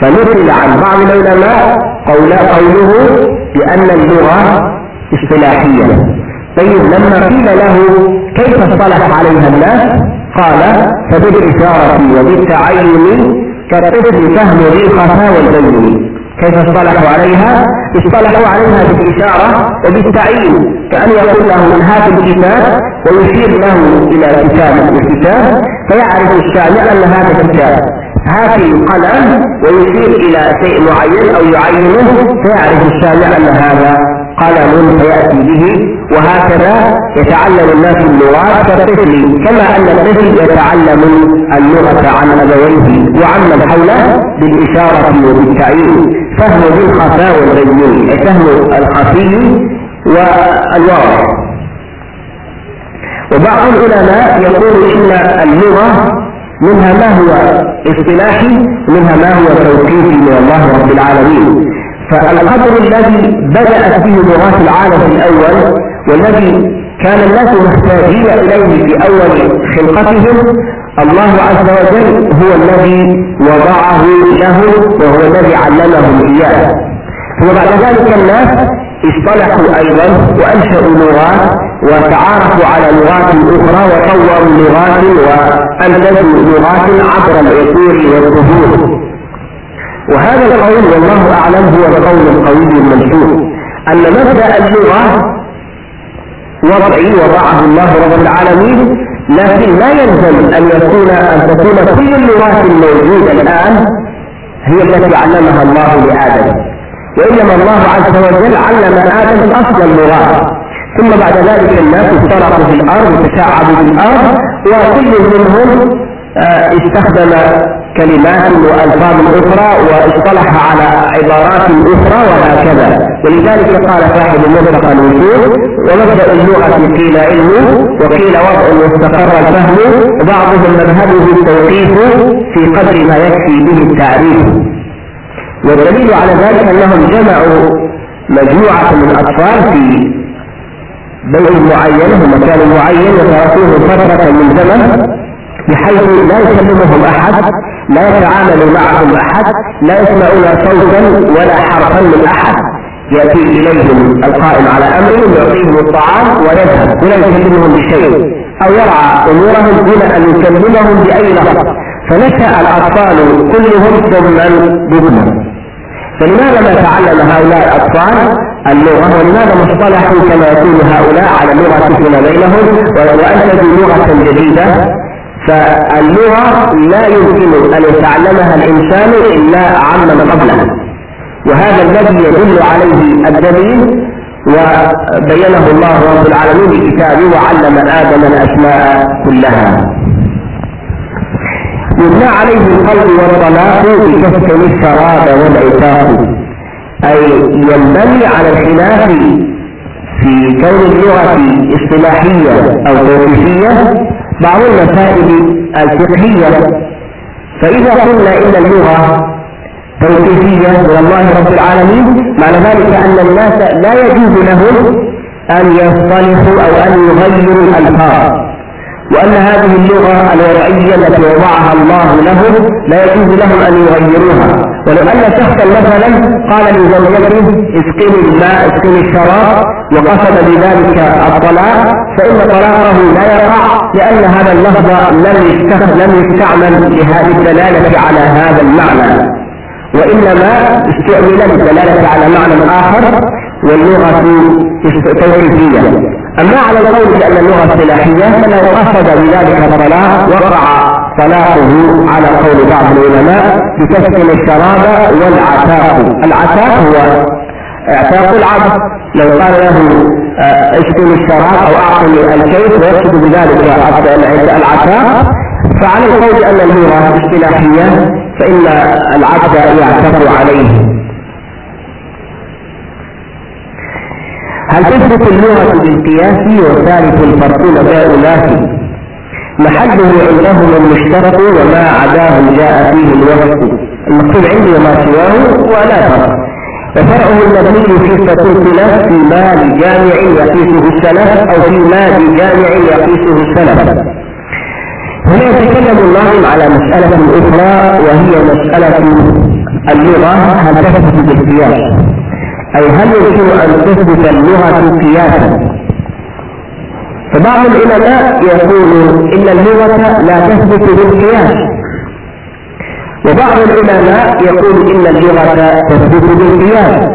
فنقل عن بعض العلماء قول قوله بأن اللغة اصطلاحية. طيب لما قيل له كيف اصطلح عليها الناس؟ قال فبالإشارة وبالتعين كالطفل فهم الخفا والبين كيف اصطلحوا عليها؟ اصطلحوا عليها بالإشارة وبالتعيين كأن يقول له هات الكتاب ويشير له إلى كتاب الكتاب فيعرف السامع أن هذا الكتاب هات القلم ويشير إلى شيء معين أو يعينه فيعرف السامع أن هذا قلم فيأتي به وهكذا يتعلم الناس اللغات كالطفل كما أن الطفل يتعلم اللغة عن أبويه وعمن حوله بالإشارة وبالتعيين. فهم بالخفاء والبين أي فهم الخفي والواضح وبعض العلماء يقول إن اللغة منها ما هو اصطلاحي منها ما هو توقيفي من الله رب العالمين. فالقدر الذي بدأت به لغات العالم الأول والذي كان الناس محتاجين إليه في أول خلقتهم الله عز وجل هو الذي وضعه لهم وهو الذي علمهم إياه. ثم بعد ذلك الناس اصطلحوا أيضا وأنشأوا لغات وتعارفوا على لغات أخرى وطوروا لغات وأنتجوا لغات عبر العصور والدهور وهذا القول والله أعلم هو القول القوي المنشور أن مبدأ اللغة وضعي وضعه الله رب العالمين لكن لا يلزم أن يكون أن تكون كل اللغات الموجودة الآن هي التي علمها الله لآدم. وإنما الله عز وجل علم آدم أصل اللغات. ثم بعد ذلك الناس افترقوا في الأرض وتشعبوا في الأرض وكل منهم آه، استخدم كلمات وألفاظ أخرى واصطلح على عبارات أخرى وهكذا ولذلك قال صاحب مطلق الوجود ومبدأ اللغة قيل علم وقيل وضع واستقر الفهم وبعضهم مذهبه التوقيف في قدر ما يكفي به التعريف. والدليل على ذلك أنهم جمعوا مجموعة من الاطفال في بيت معين ومكان معين وتركوه فترة من زمن بحيث لا يكلمهم أحد لا يتعامل معهم أحد لا يسمعون صوتا ولا حرفا من أحد. يأتي إليهم القائم على امرهم يعطيهم الطعام ويذهب ولا يكلمهم بشيء. أو يرعى أمورهم دون أن يكلمهم بأي لفظ. فنشأ الأطفال كلهم ثم بكما فلماذا ما تعلم هؤلاء الأطفال اللغة؟ ولماذا ما اصطلحوا كما يكون هؤلاء على لغه فيما بينهم وانتجوا لغة جديدة فاللغة لا يمكن أن يتعلمها الإنسان إلا عمن قبله. وهذا الذي يدل عليه الدليل وبينه الله رب العالمين في كتابه وعلم آدم الأسماء كلها. يبنى عليه القلب والطلاق بكسر الشراب والعتاق. أي ينبني على الخلاف في كون اللغة اصطلاحية أو توقيفية بعض المسائل الفقهية. فإذا قلنا إن اللغة توقيفية من الله رب العالمين معنى ذلك أن الناس لا يجوز لهم أن يصطلحوا أو أن يغيروا الألفاظ. وأن هذه اللغة الوضعية التي وضعها الله لهم لا يجوز لهم أن يغيروها. ولو أن شخصا مثلا قال لزوجته اسقني الماء اسقني الشراب وقصد بذلك الطلاق فإن طلاقه لا يقع لأن هذا اللفظ لم لم يستعمل لهذه الدلالة على هذا المعنى. وإنما استعمل للدلالة على معنى آخر واللغة توقيفية أما على القول بأن اللغة اصطلاحية فلو قصد بذلك الطلاق وقع طلاقه على قول بعض العلماء بتسكن الشراب والعتاق. العتاق هو إعتاق العبد. لو قال له آه، اسكن الشراب أو أعطني الكيس ويقصد بذلك العتاق. فعلى القول بأن اللغة اصطلاحيه فإن العبد يعتق عليه. هل تثبت اللغة بالقياس وثالث الفرقون بهؤلاء محله عندهم المشترك وما عداه جاء فيه الوسط المكتوب عندي وما سواه ولا فرق. ففرعه المبني في فتنقل في مال جامع يقيسه السلف أو في مال جامع يقيسه السلف. هنا يتكلم الناظم على مسألة أخرى وهي مسألة اللغة. هل تثبت بالقياس؟ أي هل يمكن أن تثبت اللغة قياسا؟ فبعض العلماء يقول إن اللغة لا تثبت بالقياس. وبعض العلماء يقول إن اللغة تثبت بالقياس.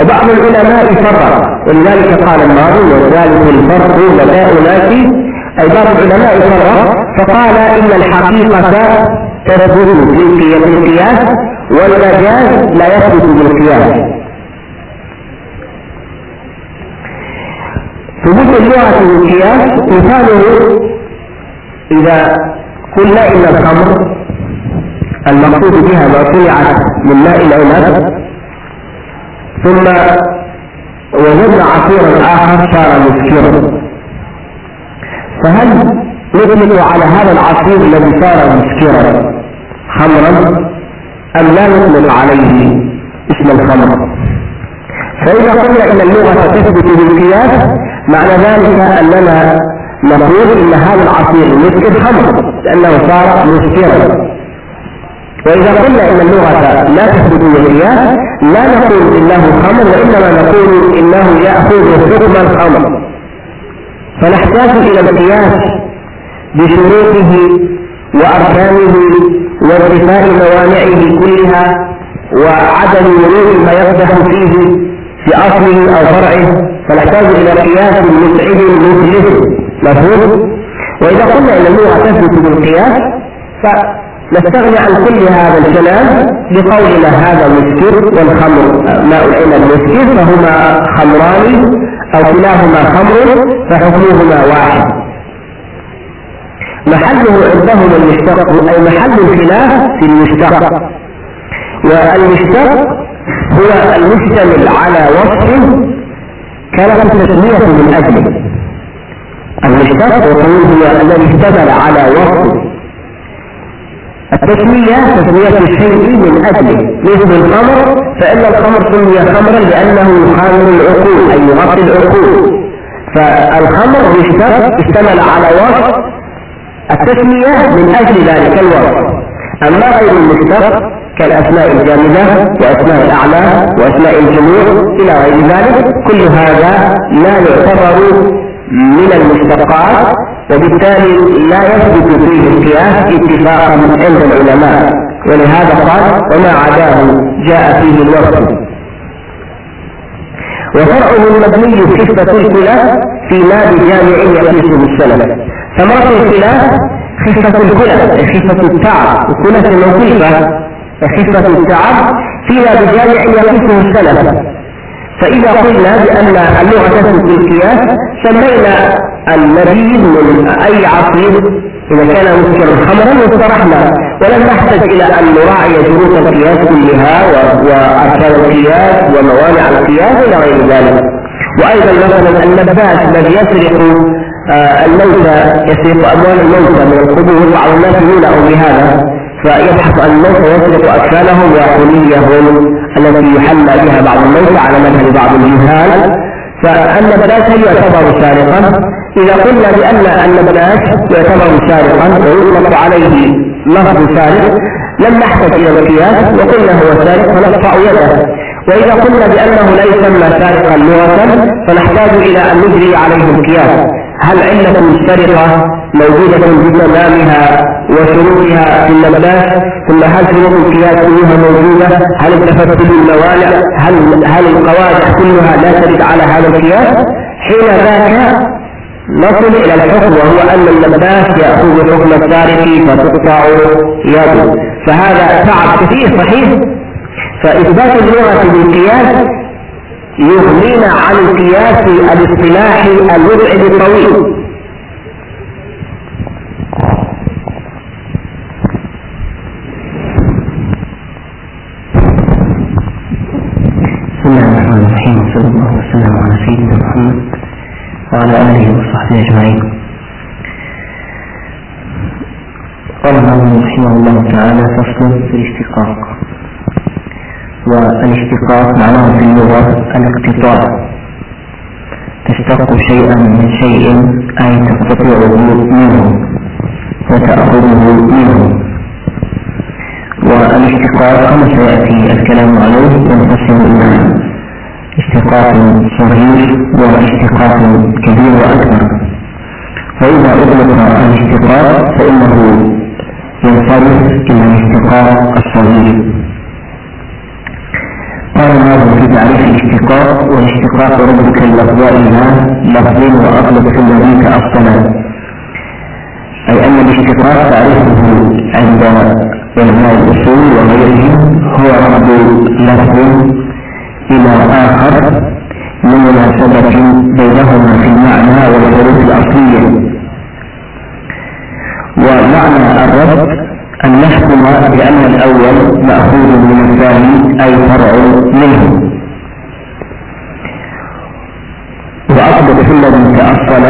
وبعض العلماء فرق ولذلك قال الماضي وذلك الفرق بداء أي بعض العلماء فرق فقال إن الحقيقة تثبت بالقياس. والمجاز لا يثبت بالقياس ثبوت اللغة بالقياس مثاله إذا قلنا إن الخمر المقصود بها ما صنعت من ماء العنب ثم وجدنا عصيرا آخر صار مسكرا. فهل نطلق على هذا العصير الذي صار مسكرا خمرا؟ أم لا نطلق عليه اسم الخمر. فإذا قلنا إن اللغة تثبت بالقياس معنى ذلك أننا نقول إن هذا العصير مسكر خمر لأنه صار مسكرا وإذا قلنا إن اللغة لا تثبت بالقياس لا نقول إنه خمر وإنما نقول إنه يأخذ حكم الخمر. فنحتاج إلى القياس بشروطه وأركانه وارتفاع موانعه كلها وعدم ورود ما يقدح فيه في أصله أو فرعه فنحتاج إلى قياس مسعد مثله. مفهوم؟ وإذا قلنا إن اللغة تثبت بالقياس فنستغني عن كل هذا الكلام بقولنا هذا مسكر والخمر. ماء العنب مسكر فهما خمران أو كلاهما خمر فحكمهما واحد. محله عندهم المشتق أي محل الخلاف في المشتق. والمشتق هو المشتمل على وصف كانت التسمية من أجله المشتق هو الذي اشتمل على وصف. التسمية تسمية الشيء من أجله مثل الخمر فإن الخمر سمي خمرا لأنه يخامر العقول أي يغطي العقول. فالخمر مشتق اشتمل على وصف التسمية من أجل ذلك الوصف أما غير المشتق كالأسماء الجامدة وأسماء الأعلام وأسماء الجموع إلى غير ذلك كل هذا لا يعتبر من المشتقات وبالتالي لا يثبت فيه القياس اتفاقا عند العلماء. ولهذا قال وما عداه جاء فيه الوصف. وفرعه المبني خفة الخلاف في مال جامع يقيس بالسلف ثمرة الخلاف خفة الخلف خفة التعب. الخلف الموقيفة خفة التعب فيما بجامع يقيسه السلف. فإذا قلنا بأن اللغة تثبت بالقياس سمينا النبيذ من أي عصير. إذا كان مسكرا خمرا واصطرحنا ولم نحتاج إلى أن نراعي شروط القياس كلها وأركان القياس وموانع القياس إلى غير ذلك. وأيضا مثلا النبات الذي يسرق الموتى يسرق أموال الموتى من القبور بعض الناس يولعوا بهذا فيبحث عن الموتى ويسرق أكفانهم وحليهم التي يحلى بها بعض الموتى على مذهب بعض الجهال. فالنبات هل يعتبر سارقا؟ إذا قلنا بأن النبات يعتبر سارقا ويطلق عليه لفظ سارق لم نحتج إلى القياس وقلنا هو سارق فنقطع يده. وإذا قلنا بأنه لا يسمى سارقا لغة فنحتاج إلى أن نجري عليه القياس. هل علة السرقة موجودة بتمامها وشروطها في اللباس ثم هل شروط القياس كلها موجودة؟ هل التفتت بالموانع هل هل القواعد كلها لا ترد على هذا القياس؟ حين ذاك نصل إلى الحكم وهو أن اللباس يأخذ حكم السارق فتقطع يده. فهذا تعب كثير صحيح؟ فإثبات اللغة بالقياس يغنينا عن القياس الاصطلاحي المبعد الطويل. بسم الله الرحمن الرحيم وصلى الله وسلم على سيدنا محمد وعلى آله وصحبه أجمعين. قال النووي رحمه الله تعالى فصل في الاشتقاق. والاشتقاق معناه في اللغة الاقتطاع. تشتق شيئا من شيء أي تقتطعه منه وتأخذه منه. الاشتقاق كما سيأتي الكلام عليه ينقسم إلى اشتقاق صغير واشتقاق كبير وأكبر. فإذا أطلق الاشتقاق فإنه ينصرف إلى الاشتقاق الصغير. قال الناظم في تعريف الاشتقاق والاشتقاق ربك اللفظاء لفظ وأطلق في الذي تأصلا أي أن الاشتقاق تعرفه عند علماء الأصول وغيرهم هو رد لفظ إلى آخر لمناسبة بينهما في المعنى والحروف الأصلية. ومعنى الرد أن نحكم بأن الأول مأخوذ من الثاني أي فرع منه. وأقبل في الذي تأصل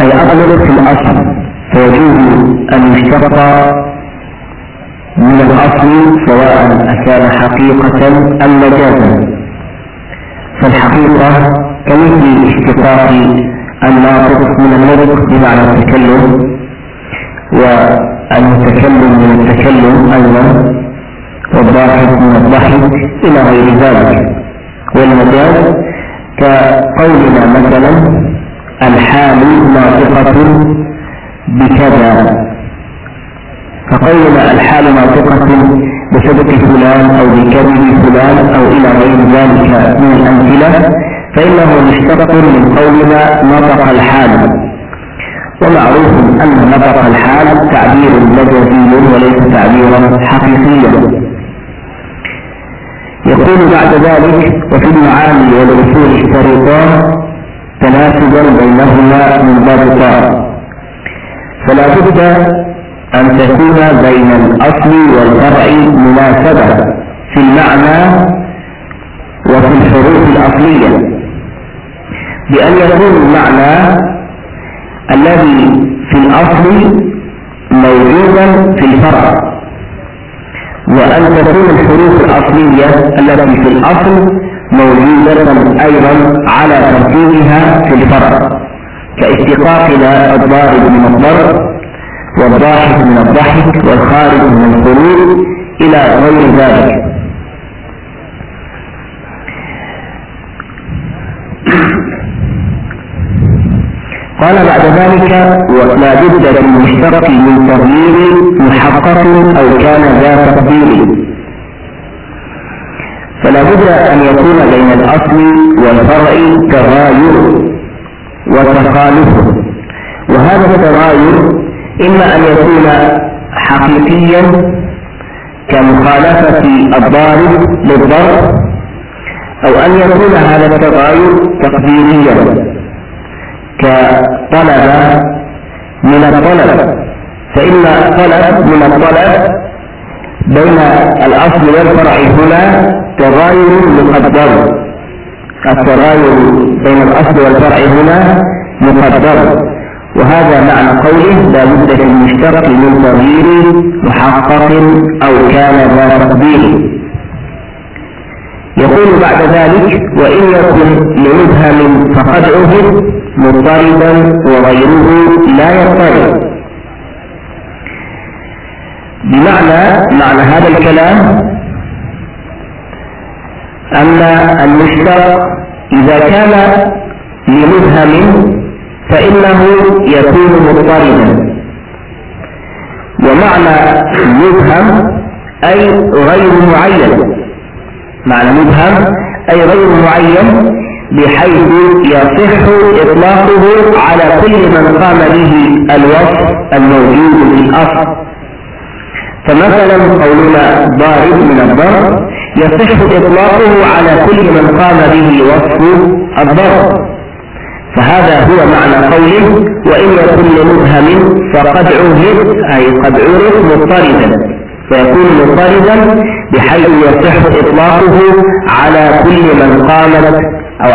أي أقبل في الأصل فيجوز أن يشتق من الأصل سواء أكان حقيقة أم مجازا فالحقيقة كمثل اشتقاق الناطق من النطق بمعنى التكلم والمتكلم من التكلم أيضا والضاحك من الضحك إلى غير ذلك. والمجاز كقولنا مثلا الحال ناطقة بكذا. فقولنا الحال ناطقة بصدق فلان أو بكذب فلان أو إلى غير ذلك من الأمثلة فإنه مشتق من قولنا نطق الحال. ومعروف أن نطق الحال تعبير مجازي وليس تعبيرا حقيقيا. يقول بعد ذلك وفي المعاني والأصول اشترطان تناسبا بينهما من ضابطان فلا بد أن تكون بين الأصل والفرع مناسبة في المعنى وفي الحروف الأصلية. بأن يكون المعنى الذي في الأصل موجودا في الفرع. وأن تكون الحروف الأصلية التي في الأصل موجودة أيضا على ترتيبها في الفرع. كاشتقاقنا الضارب من الضرب والضاحك من الضحك والخارج من الخروج إلى غير ذلك. قال بعد ذلك ولا بد للمشترك من تغيير محقق أو كان ذا تقدير. فلا بد أن يكون بين الأصل والفرع تغاير وتخالفه وهذا التغاير إما أن يكون حقيقيا كمخالفة الضارب للضرب أو أن يكون هذا التغاير تقديريا. كطلب من الطلب فإن طلب من الطلب بين الأصل والفرع هنا تغاير مقدر. التغاير بين الأصل والفرع هنا مقدر. وهذا معنى قوله لا بد في المشترك من تغيير محقق أو كان ذا تقدير. يقول بعد ذلك وإن يكن لمبهم فقد عهد مضطربا وغيره لا يضطرب. بمعنى معنى هذا الكلام أن المشترك إذا كان لمبهم فإنه يكون مضطردا ومعنى مبهم أي غير معين. معنى مبهم أي غير معين بحيث يصح إطلاقه على كل من قام به الوصف الموجود في الأصل. فمثلا قولنا ضارب من الضرب يصح إطلاقه على كل من قام به وصف الضرب. فهذا هو معنى قوله وإن يكن لمبهم فقد عهد أي قد عرف مضطردا. فيكون مضطردا بحيث يصح إطلاقه على كل من قامت أو